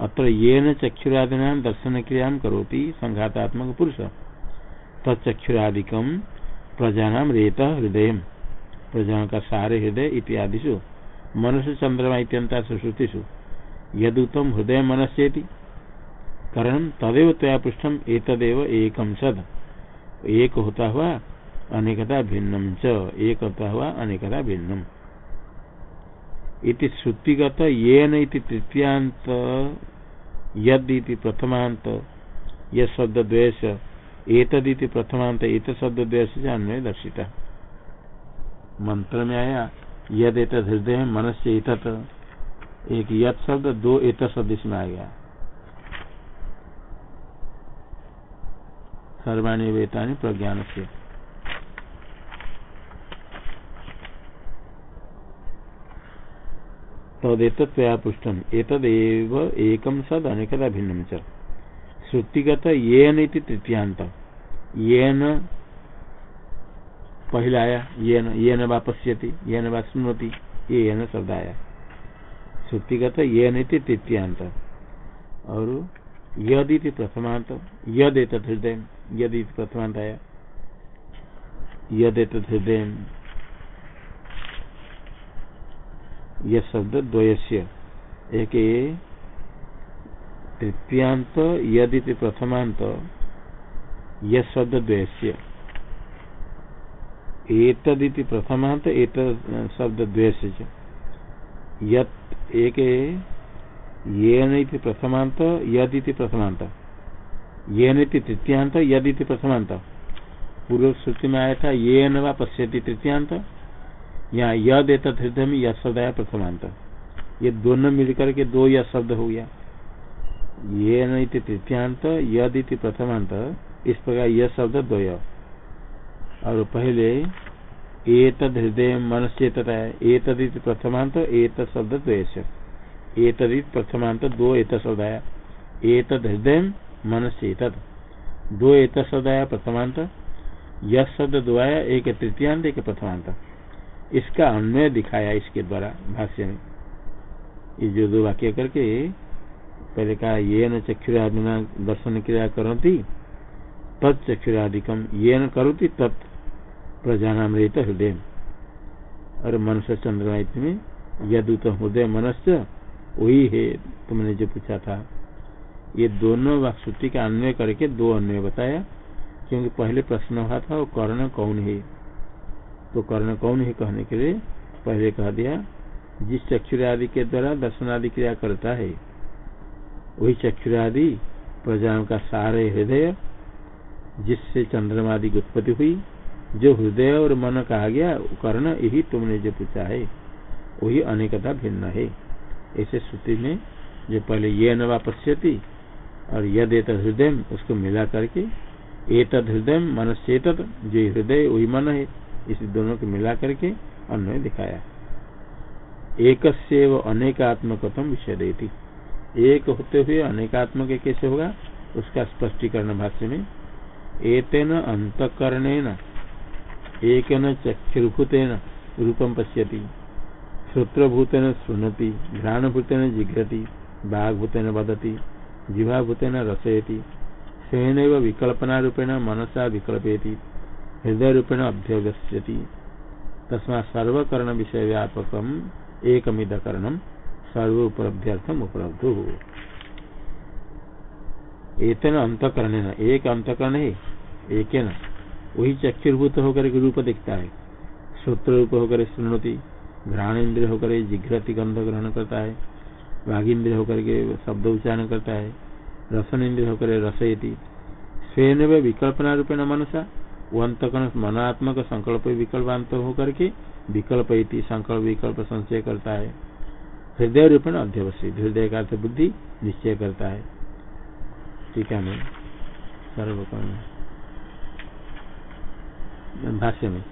अत्र ये न चक्षुरादिना दर्शन क्रिया करोति संघातात्मक पुरुष। तत्चक्षुरादिकम प्रजा रेत हृदय प्रजा का सारे हृदय इत्यादिशु मनुष्य चंद्रमा इत्यंता श्रुतिषु यदुतम हृदय मनस्येति। कारण तदेव तया पृष्ठम, एतदेव एकम सद। एक होता हुआ अनेकता भिन्नम च। एक होता हुआ अनेकता भिन्नम। इति श्रुतिगत ये नीति तृतीयांत, यद इति प्रथमांत यद शब्द द्वेष एतदिति प्रथमांत इत शब्द द्वेष से अन्वय दर्शिता। मंत्र में आया यद एत हृदय मनस्य इत एक यद शब्द, दो एत शब्द इसमें आ गया। सर्वाणी वेता प्रज्ञान से तदेतया पृष्ठम एतदेव एकम सद अनेकता भिन्नम च श्रुतिगत ये नीति तृतीयांत ये न पहला आया ये न ये न वापस्यति ये न वा सुनती ये न शब्द आया श्रुतिगत ये नीति तृतीयांत और यदि प्रथमांत यद हृदय यदि प्रथमांत आया यद हृदय यह शब्द द्वयस्य। एक तृतीयांत यदि प्रथमांत यह शब्द द्वयस्य। एतदिति प्रथमांत, एत शब्द द्वेष यत एक ये नीति प्रथमांत, यदिति प्रथमांत। ये नीति तृतीयांत, यदिति प्रथमांत। पूर्व श्रुति में आया था ये न वा पश्यति तृतीयांत। यहाँ यद एत हृदय में शब्द आया प्रथमांत। ये दोनों मिलकर के दो यह शब्द हो गया। ये नहीं तृतीयांत यद इति प्रथमांत, इस प्रकार यह शब्द द्वय और पहले, एतद हृदय मनस्य एतद प्रथमांत एत शब्द द्वेश एतद प्रथमांत, दो एत शब्द आया। एतद हृदय मनस्य दो एत शब्द आया प्रथमांत यह शब्द दो आया, एक तृतीयांत, एक प्रथमांत। इसका अन्वय दिखाया इसके द्वारा भाष्य में। ये जो दो वाक्य करके, पहले कहा ये न चक्षुरादिना दर्शन क्रिया करती तत्चक्षुरादिकम ये न करोती, तत् प्रजानाम रहित हृदय। और मनुष्य चंद्रमा में यदूत हृदय मनस्य वही है, तुमने जो पूछा था। ये दोनों वाक्श्रुति का अन्वय करके दो अन्वय बताया, क्योंकि पहले प्रश्न हुआ था, वो कर्ण कौन है? तो कर्ण कौन है कहने के लिए पहले कह दिया, जिस चक्षुर आदि के द्वारा दर्शन आदि क्रिया करता है, वही चक्षुर आदि प्रजाओं का सारे हृदय, जिससे चंद्रमा आदि की उत्पत्ति हुई, जो हृदय और मन कहा गया, कर्ण यही तुमने जो पूछा है, वही अनेकता भिन्न है। ऐसे श्रुति में जो पहले ये न वापस्यति और यद एत हृदय, उसको मिला करके, एतद हृदय मन से जो हृदय, वही मन है। इस दोनों को मिला करके अन्वय दिखाया। एक अनेकात्मकतम विषय देती एक होते हुए अनेकात्मक कैसे होगा? उसका स्पष्टीकरण भाष्य में, एतेन अंतकरण एक न चक्षुर्भूतेन रूपम पश्यति। श्रोत्रभूतेन सुनति घ्राणभूतेन जिघ्रति बाघभूतेन वदति जिभाभूतेन रसयति सेन विकल्पना रूपेण मनसा विकल्पयति। हृदय रूपेण अभ्यवस्यति तस्मा सर्वकर्ण विषय व्यापक एकमिदकरणम सर्व उपलब्ध्यर्थम उपलब्ध हो एतन अंतकरण एक अंतकरण है एक न वही चक्षुर्भूत होकर के रूप दिखता है। सूत्र रूप होकर सुनती घ्राण इंद्रिय होकर जिघ्रति गंध ग्रहण करता है वाघ इंद्रिय होकर के शब्द उच्चारण करता है रसन इंद्रिय होकर रसयती। स्वयं विकल्पना रूपेण मनसा वो अंतकरण मनात्मक संकल्प विकल्पांत होकर के विकल्प संकल्प विकल्प संचय करता है। हृदय रूपेण अध्यवसित हृदय का अर्थ बुद्धि निश्चय करता है। ठीक है मैं सर्वकर्ण भाष्य में,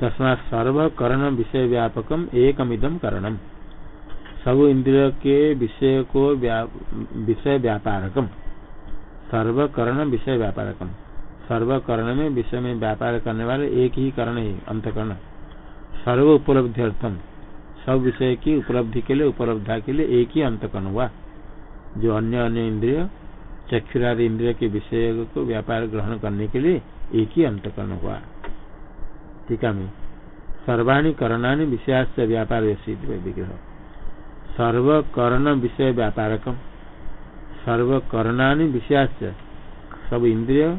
तस्मा सर्वकर्ण विषय व्यापकम एकमिदम करणम सब इंद्रिय के विषय को विषय व्यापारकम। सर्वकर्ण विषय व्यापारकम। सर्वकर्ण में विषय में व्यापार करने वाले एक ही कर्ण है, अंतकर्ण। सर्व उपलब्धि अर्थम। सब विषय की उपलब्धि के लिए, उपलब्धा के लिए एक ही अंतकर्ण हुआ। जो अन्य अन्य इंद्रिय, चक्षुरादि इंद्रिय के विषय को व्यापार ग्रहण करने के लिए एक ही अंतकर्ण हुआ। टीका में, सर्वाणी करणानि विषयाच व्यापार विग्रह। सर्वकर्ण विषय व्यापारकम। सर्वकर्णानि विषयाच सब इंद्रिय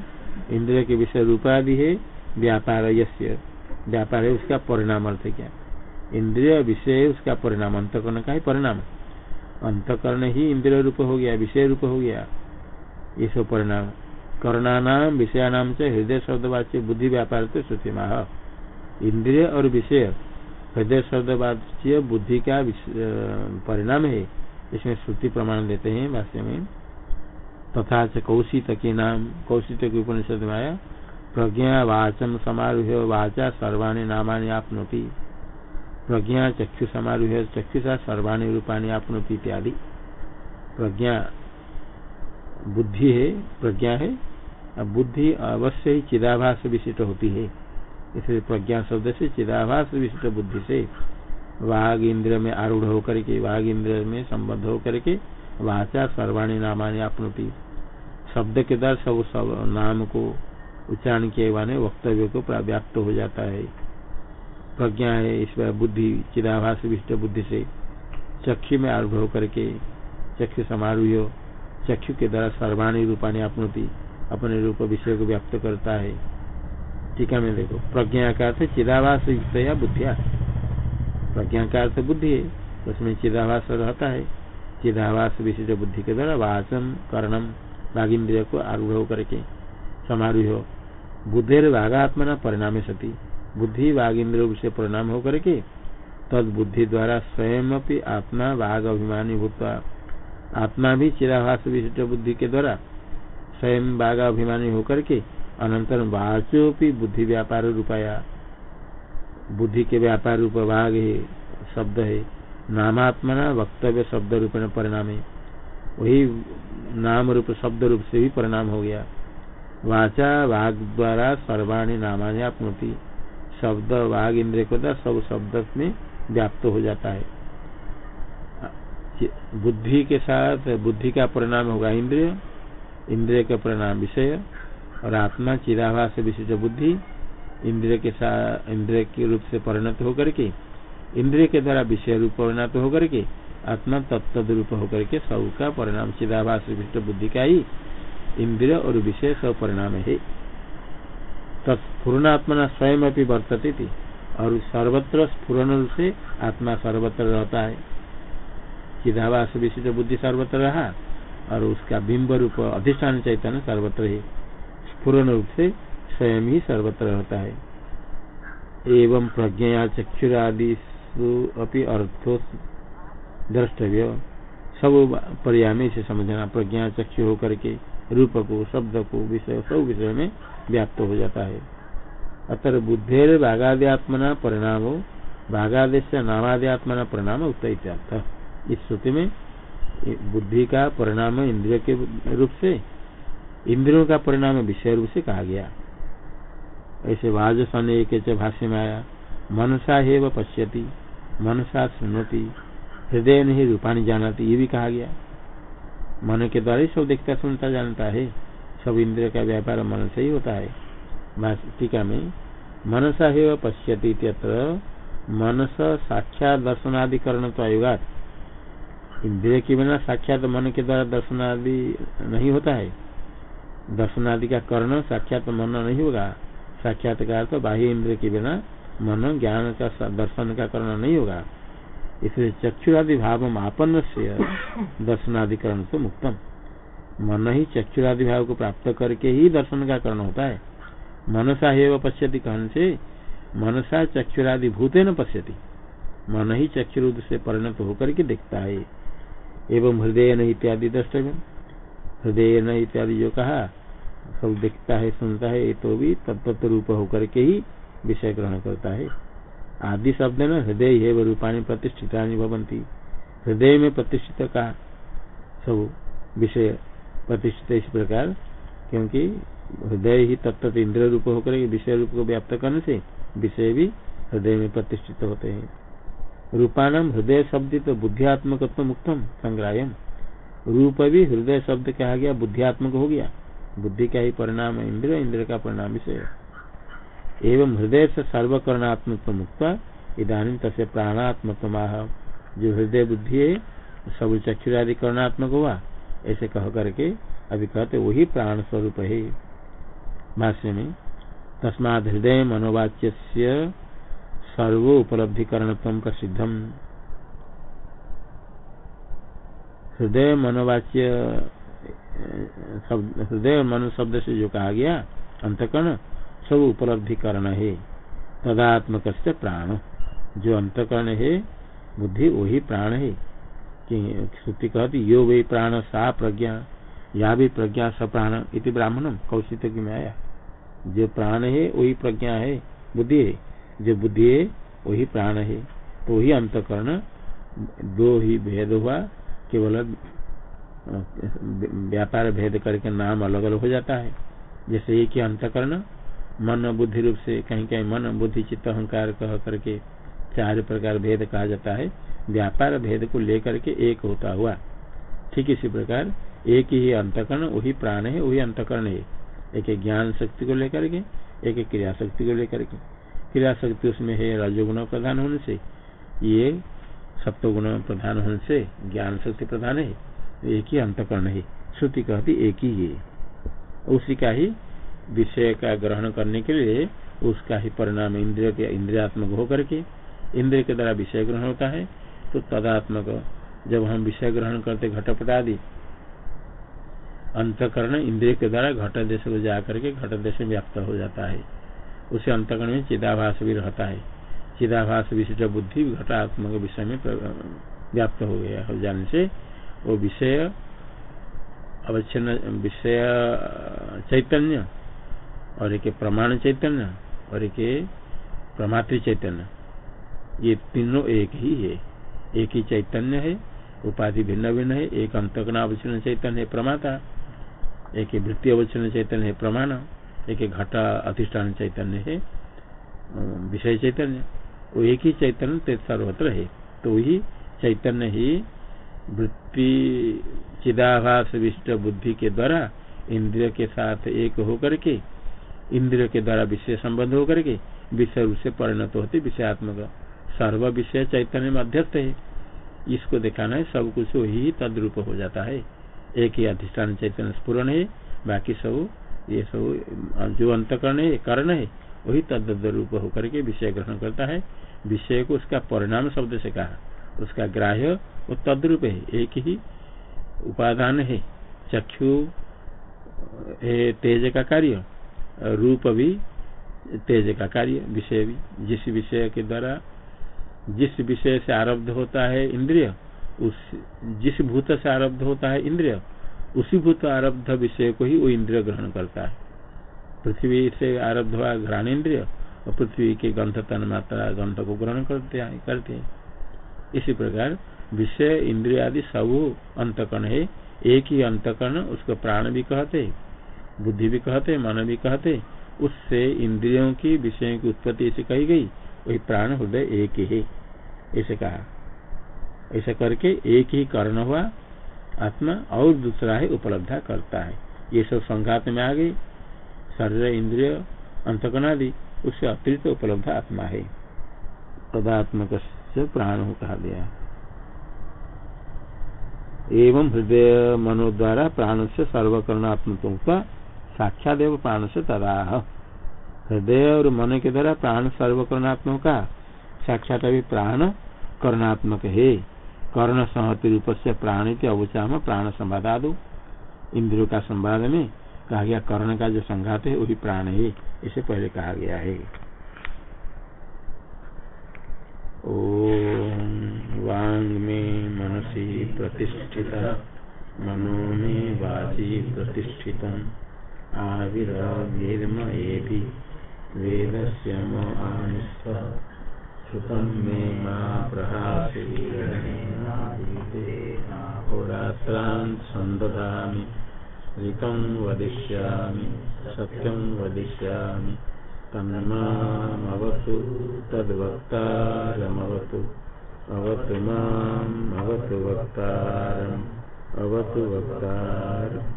इंद्रिय के विषय रूपादि है, व्यापार यस्य। व्यापार है, उसका परिणाम अर्थ क्या? इंद्रिय विषय उसका परिणाम अंतकरण का ही परिणाम अंतकरण ही इंद्रिय रूप हो गया, विषय रूप हो गया। ये सब परिणाम। करणानाम, विषयानाम से हृदय शब्दवाच्य बुद्धि, व्यापार श्रुति माह इंद्रिय और विषय, हृदय शब्दवाच्य बुद्धि का परिणाम है। इसमें श्रुति प्रमाण देते हैं भाष्य में। तथा च कौशित के नाम कौशित के उपनिषद में आया प्रज्ञा वाचम समारोह वाचा सर्वाणी नामानि आपनोति। प्रज्ञा चक्षु समारोह चक्षुषा सर्वाणी रूपाणी आपनोति इत्यादि। प्रज्ञा बुद्धि है, प्रज्ञा है। अब बुद्धि अवश्य ही चिदाभास विशिष्ट होती है। इसलिए प्रज्ञा शब्द से चिदाभास विशिष्ट बुद्धि से वाघ इंद्र में आरूढ़ होकर के वाघ इंद्र में संबद्ध होकर के वाचा सर्वाणी नामानी आपनोती। शब्द के द्वारा सब सब नाम को उच्चारण किए वाले वक्तव्य को व्याप्त हो जाता है। प्रज्ञा है ईश्वर बुद्धि, चिदाभास, विशिष्ट बुद्धि से चक्षु में आरूढ़ होकर के चक्षु समारूह चक्षु के द्वारा सर्वाणी रूपाणी आपनोती, अपने रूप विषय को व्याप्त करता है। टीका में देखो। प्रज्ञा का अर्थ चिदाभास या बुद्धिया प्रज्ञा का अर्थ बुद्धि है, उसमें चिदाभास रहता है। चिदाभास विशिष्ट बुद्धि के द्वारा वाचन कर्णम इंद्रिय को आरूढ़ होकर के समारूह बुद्धेर वाघात्मना परिणाम सती। बुद्धि इंद्रिय से परिणाम होकर के तद बुद्धि द्वारा स्वयं अपनी आत्मा वाघ अभिमानी भूतवा आत्मा भी चिराभास विशिष्ट बुद्धि के द्वारा स्वयं बाघ अभिमानी होकर के अनंतर वाचोपी बुद्धि व्यापार रूपाया। बुद्धि के व्यापार रूप वाघ है, शब्द है। नामात्मना वक्तव्य शब्द रूप में परिणाम। वही नाम रूप शब्द रूप से भी परिणाम हो गया। वाचा वाघ द्वारा सर्वाणी नामानी आपनोती। शब्द वाघ इंद्रिय को सब शब्द में व्याप्त हो जाता है। बुद्धि के साथ बुद्धि का परिणाम होगा इंद्रिय। इंद्रिय का परिणाम विषय। और आत्मा चिराभास विशिष्ट बुद्धि। इंद्रिय के साथ इंद्रिय के रूप से परिणत होकर के इंद्रिय के द्वारा विषय रूप परिणत होकर के आत्मा तत्द रूप होकर के सब का परिणाम, चिदाभास, विशिष्ट बुद्धि का ही इंद्रिय और विषय सब परिणाम है। तत्पूर्णात्मा स्वयं अपनी वर्तती थी, और सर्वत्र स्फुरन से आत्मा सर्वत्र रहता है। चिदाभास, विशिष्ट बुद्धि सर्वत्र रहा, और उसका बिंब रूप अधिष्ठान चैतन्य सर्वत्र ही। स्फुरन रूप से स्वयं ही सर्वत्र रहता है। एवं प्रज्ञा चक्षुरादि अपनी अर्थो द्रष्टव्य। सब पर्याय से समझना, प्रज्ञा चक्षु होकर के रूप को शब्द को विषय, सब विषय में व्याप्त हो जाता है। अतर बुद्धेर भागाद्यात्मना परिणाम हो भागादेश नामाद्यात्मना परिणाम उत्तर इस श्रुति में बुद्धि का परिणाम इंद्रिय के रूप से, इंद्रियों का परिणाम विषय रूप से कहा गया। ऐसे वाज सन एक भाष्य में आया, मनसा है व पश्यति। मनसा सुनती हृदय नहीं रूपाणी जानती, ये भी कहा गया मन के द्वारा ही सब देखता, सुनता, जानता है। सब इंद्रिय का व्यापार मन से ही होता है। टीका में मनसा है पश्यति मनस साक्षात दर्शनाधिकरण तो आयुगात। इंद्रिय के बिना साक्षात मन के द्वारा दर्शन आदि नहीं होता है। दर्शन आदि का कर्ण साक्षात मन नहीं होगा। साक्षात्कार तो बाह्य इंद्रिय के बिना मन ज्ञान का दर्शन का कर्ण नहीं होगा। इसलिए चक्षुरादि भाव मापन से दर्शनाधिकरण तो मुक्तम। मन ही चक्षुरादि भाव को प्राप्त करके ही दर्शन का करण होता है। मनसा है पश्यति कहन से मनसा चक्षुरादि भूते न पश्यति। मन ही चक्षुरुद से परिणत होकर के देखता है। एवं हृदय न इत्यादि द्रष्टव्य हृदय न इत्यादि जो कहा, सब देखता है, सुनता है तो भी तत्त रूप होकर के ही विषय ग्रहण करता है। आदि शब्द न हृदय है रूपाणी प्रतिष्ठिता भवंती हृदय में प्रतिष्ठित का सब विषय प्रतिष्ठित इस प्रकार, क्योंकि हृदय ही तत्त इंद्र रूप होकर विषय रूप को व्याप्त करने से विषय भी हृदय में प्रतिष्ठित होते हैं। रूपाणम हृदय शब्द तो बुद्धियात्मक मुक्तम संग्राह्यम। रूप भी हृदय शब्द कहा गया बुद्धियात्मक हो गया। बुद्धि का ही परिणाम इंद्र इंद्र का परिणाम विषय एवं हृदय से सर्वकरणात्मक मुक्त इधानी तसे प्राणात्मक माह जो हृदय बुद्धि है, सब चक्षुरादि करणात्मक हुआ, ऐसे कह करके अभी कहते वही प्राण स्वरूप है। भाष्य में, तस्माद हृदय मनोवाच्य सर्वो उपलब्धिकरण प्रसिद्धम। हृदय मनोवाच्य हृदय मन शब्द से जो कहा गया, अंतकरण सब उपलब्धि करण है। तदात्मक प्राण। जो अंतकरण है, बुद्धि वही प्राण है। श्रुति कहती, यो वही प्राण, सा प्रज्ञा, या भी प्रज्ञा, स प्राण इति ब्राह्मणम कौशित में आया। जो प्राण है, वही प्रज्ञा है, बुद्धि है। जो बुद्धि है, वही प्राण है। तो वही अंतकरण, दो ही भेद हुआ, केवल व्यापार भेद करके नाम अलग अलग हो जाता है। जैसे एक ही अंतकरण मन बुद्धि रूप से कहीं कहीं मन बुद्धि चित्त, अहंकार कह करके चार प्रकार भेद कहा जाता है। व्यापार भेद को लेकर के एक होता हुआ। ठीक इसी प्रकार, एक ही अंतकरण, वही प्राण है, वही अंतकरण है। एक ज्ञान शक्ति को लेकर के, एक क्रिया शक्ति को लेकर के। क्रिया शक्ति उसमें है रजोगुण प्रधान होने से। ये सप्तगुण प्रधान होने से ज्ञान शक्ति प्रधान है, एक ही अंतकरण है। श्रुति कहती एक ही है उसी का ही विषय का ग्रहण करने के लिए उसका ही परिणाम इंद्रिय के इंद्रियात्मक होकर के इंद्रिय के द्वारा विषय ग्रहण होता है। तो तदात्मक जब हम विषय ग्रहण करते घटपट आदि, अंतकरण इंद्रिय के द्वारा घट देश को जाकर के घट देश में व्याप्त हो जाता है। उसे अंतकरण में चिदाभास भी रहता है। चिदाभास विशिष्ट बुद्धि घटात्मक विषय में व्याप्त हो गया हो। जाने से वो विषय अवच्छिन्न, विषय, चैतन्य और एक प्रमाण चैतन्य और एक प्रमात्र चैतन्य। ये तीनों एक ही है। एक ही चैतन्य है, उपाधि भिन्न भिन्न है, एक अंतकना अवचन चैतन्य है प्रमाता, एक वृत्ति अवचन चैतन्य है प्रमाण, एक घटा अधिष्ठान चैतन्य है विषय चैतन्य। वो एक ही चैतन्य सर्वत्र है। तो वही चैतन्य ही वृत्ति, चिदाभास, विष्ट बुद्धि के द्वारा इंद्रिय के साथ एक होकर के इंद्रिय के द्वारा विषय संबंध होकर के विषय रूप से परिणत होती, विषयात्मक। सर्व विषय चैतन्य में अध्यस्त है। इसको दिखाना है सब कुछ वही तद्रूप हो जाता है। एक ही अधिष्ठान चैतन्य स्पूर्ण है, बाकी सब, ये सब, जो अंतकरण है, कर्ण है, वही तद रूप होकर के विषय ग्रहण करता है। विषय को उसका परिणाम शब्द से कहा। उसका ग्राह्य वो तद्रूप है, एक ही उपादान है। चक्षु है तेज का कार्य। रूप भी तेज का कार्य विषय भी, जिस विषय के द्वारा, जिस विषय से आरब्ध होता है इंद्रिय, उस, जिस भूत से आरब्ध होता है इंद्रिय, उसी भूत आरब्ध विषय को ही वो इंद्रिय ग्रहण करता है। पृथ्वी से आरब्ध हुआ घ्राण इंद्रिय और पृथ्वी के गंध तन मात्रा गंध को ग्रहण करते हैं करते हैं। इसी प्रकार विषय इंद्रिय आदि सब अंतकरण है, एक ही अंतकरण उसको प्राण भी कहते बुद्धि भी कहते, मन भी कहते, उससे इंद्रियों की, विषयों की उत्पत्ति ऐसी कही गई, वही प्राण हृदय एक ही ऐसे कहा। ऐसा करके एक ही कर्ण हुआ, आत्मा और दूसरा है उपलब्धा करता है। ये सब संघात में आ गई। शरीर, इंद्रिय अंतकरण आदि उससे अतिरिक्त उपलब्ध आत्मा है। तदात्मक प्राण हो कहा गया। एवं हृदय, मनो द्वारा प्राण से सर्वकरणात्मक साक्षात प्राण से तदाह हृदय और मन के द्वारा प्राण सर्व सर्वकरणात्मक का। साक्षात अभी प्राण करणात्मक है। कर्ण संहति रूप से प्राण के अवचाम प्राण संवादादो। इंद्रियों का संवाद में कहा गया कर्ण का जो संघात है वही प्राण है। इसे पहले कहा गया है। ओम वांग में मनसी प्रतिष्ठित, मनो में वाची प्रतिष्ठित आविर्वेदम भी वेद से श्रुतम मे माँ प्रहासीरात्रान् सन्दधामि ऋतं वदिष्यामि, सत्यं वदिष्यामि, तन्मामवतु, तद्वक्तारमवतु, अवतु माम् अवतु वक्तारम्, अवतु वक्तार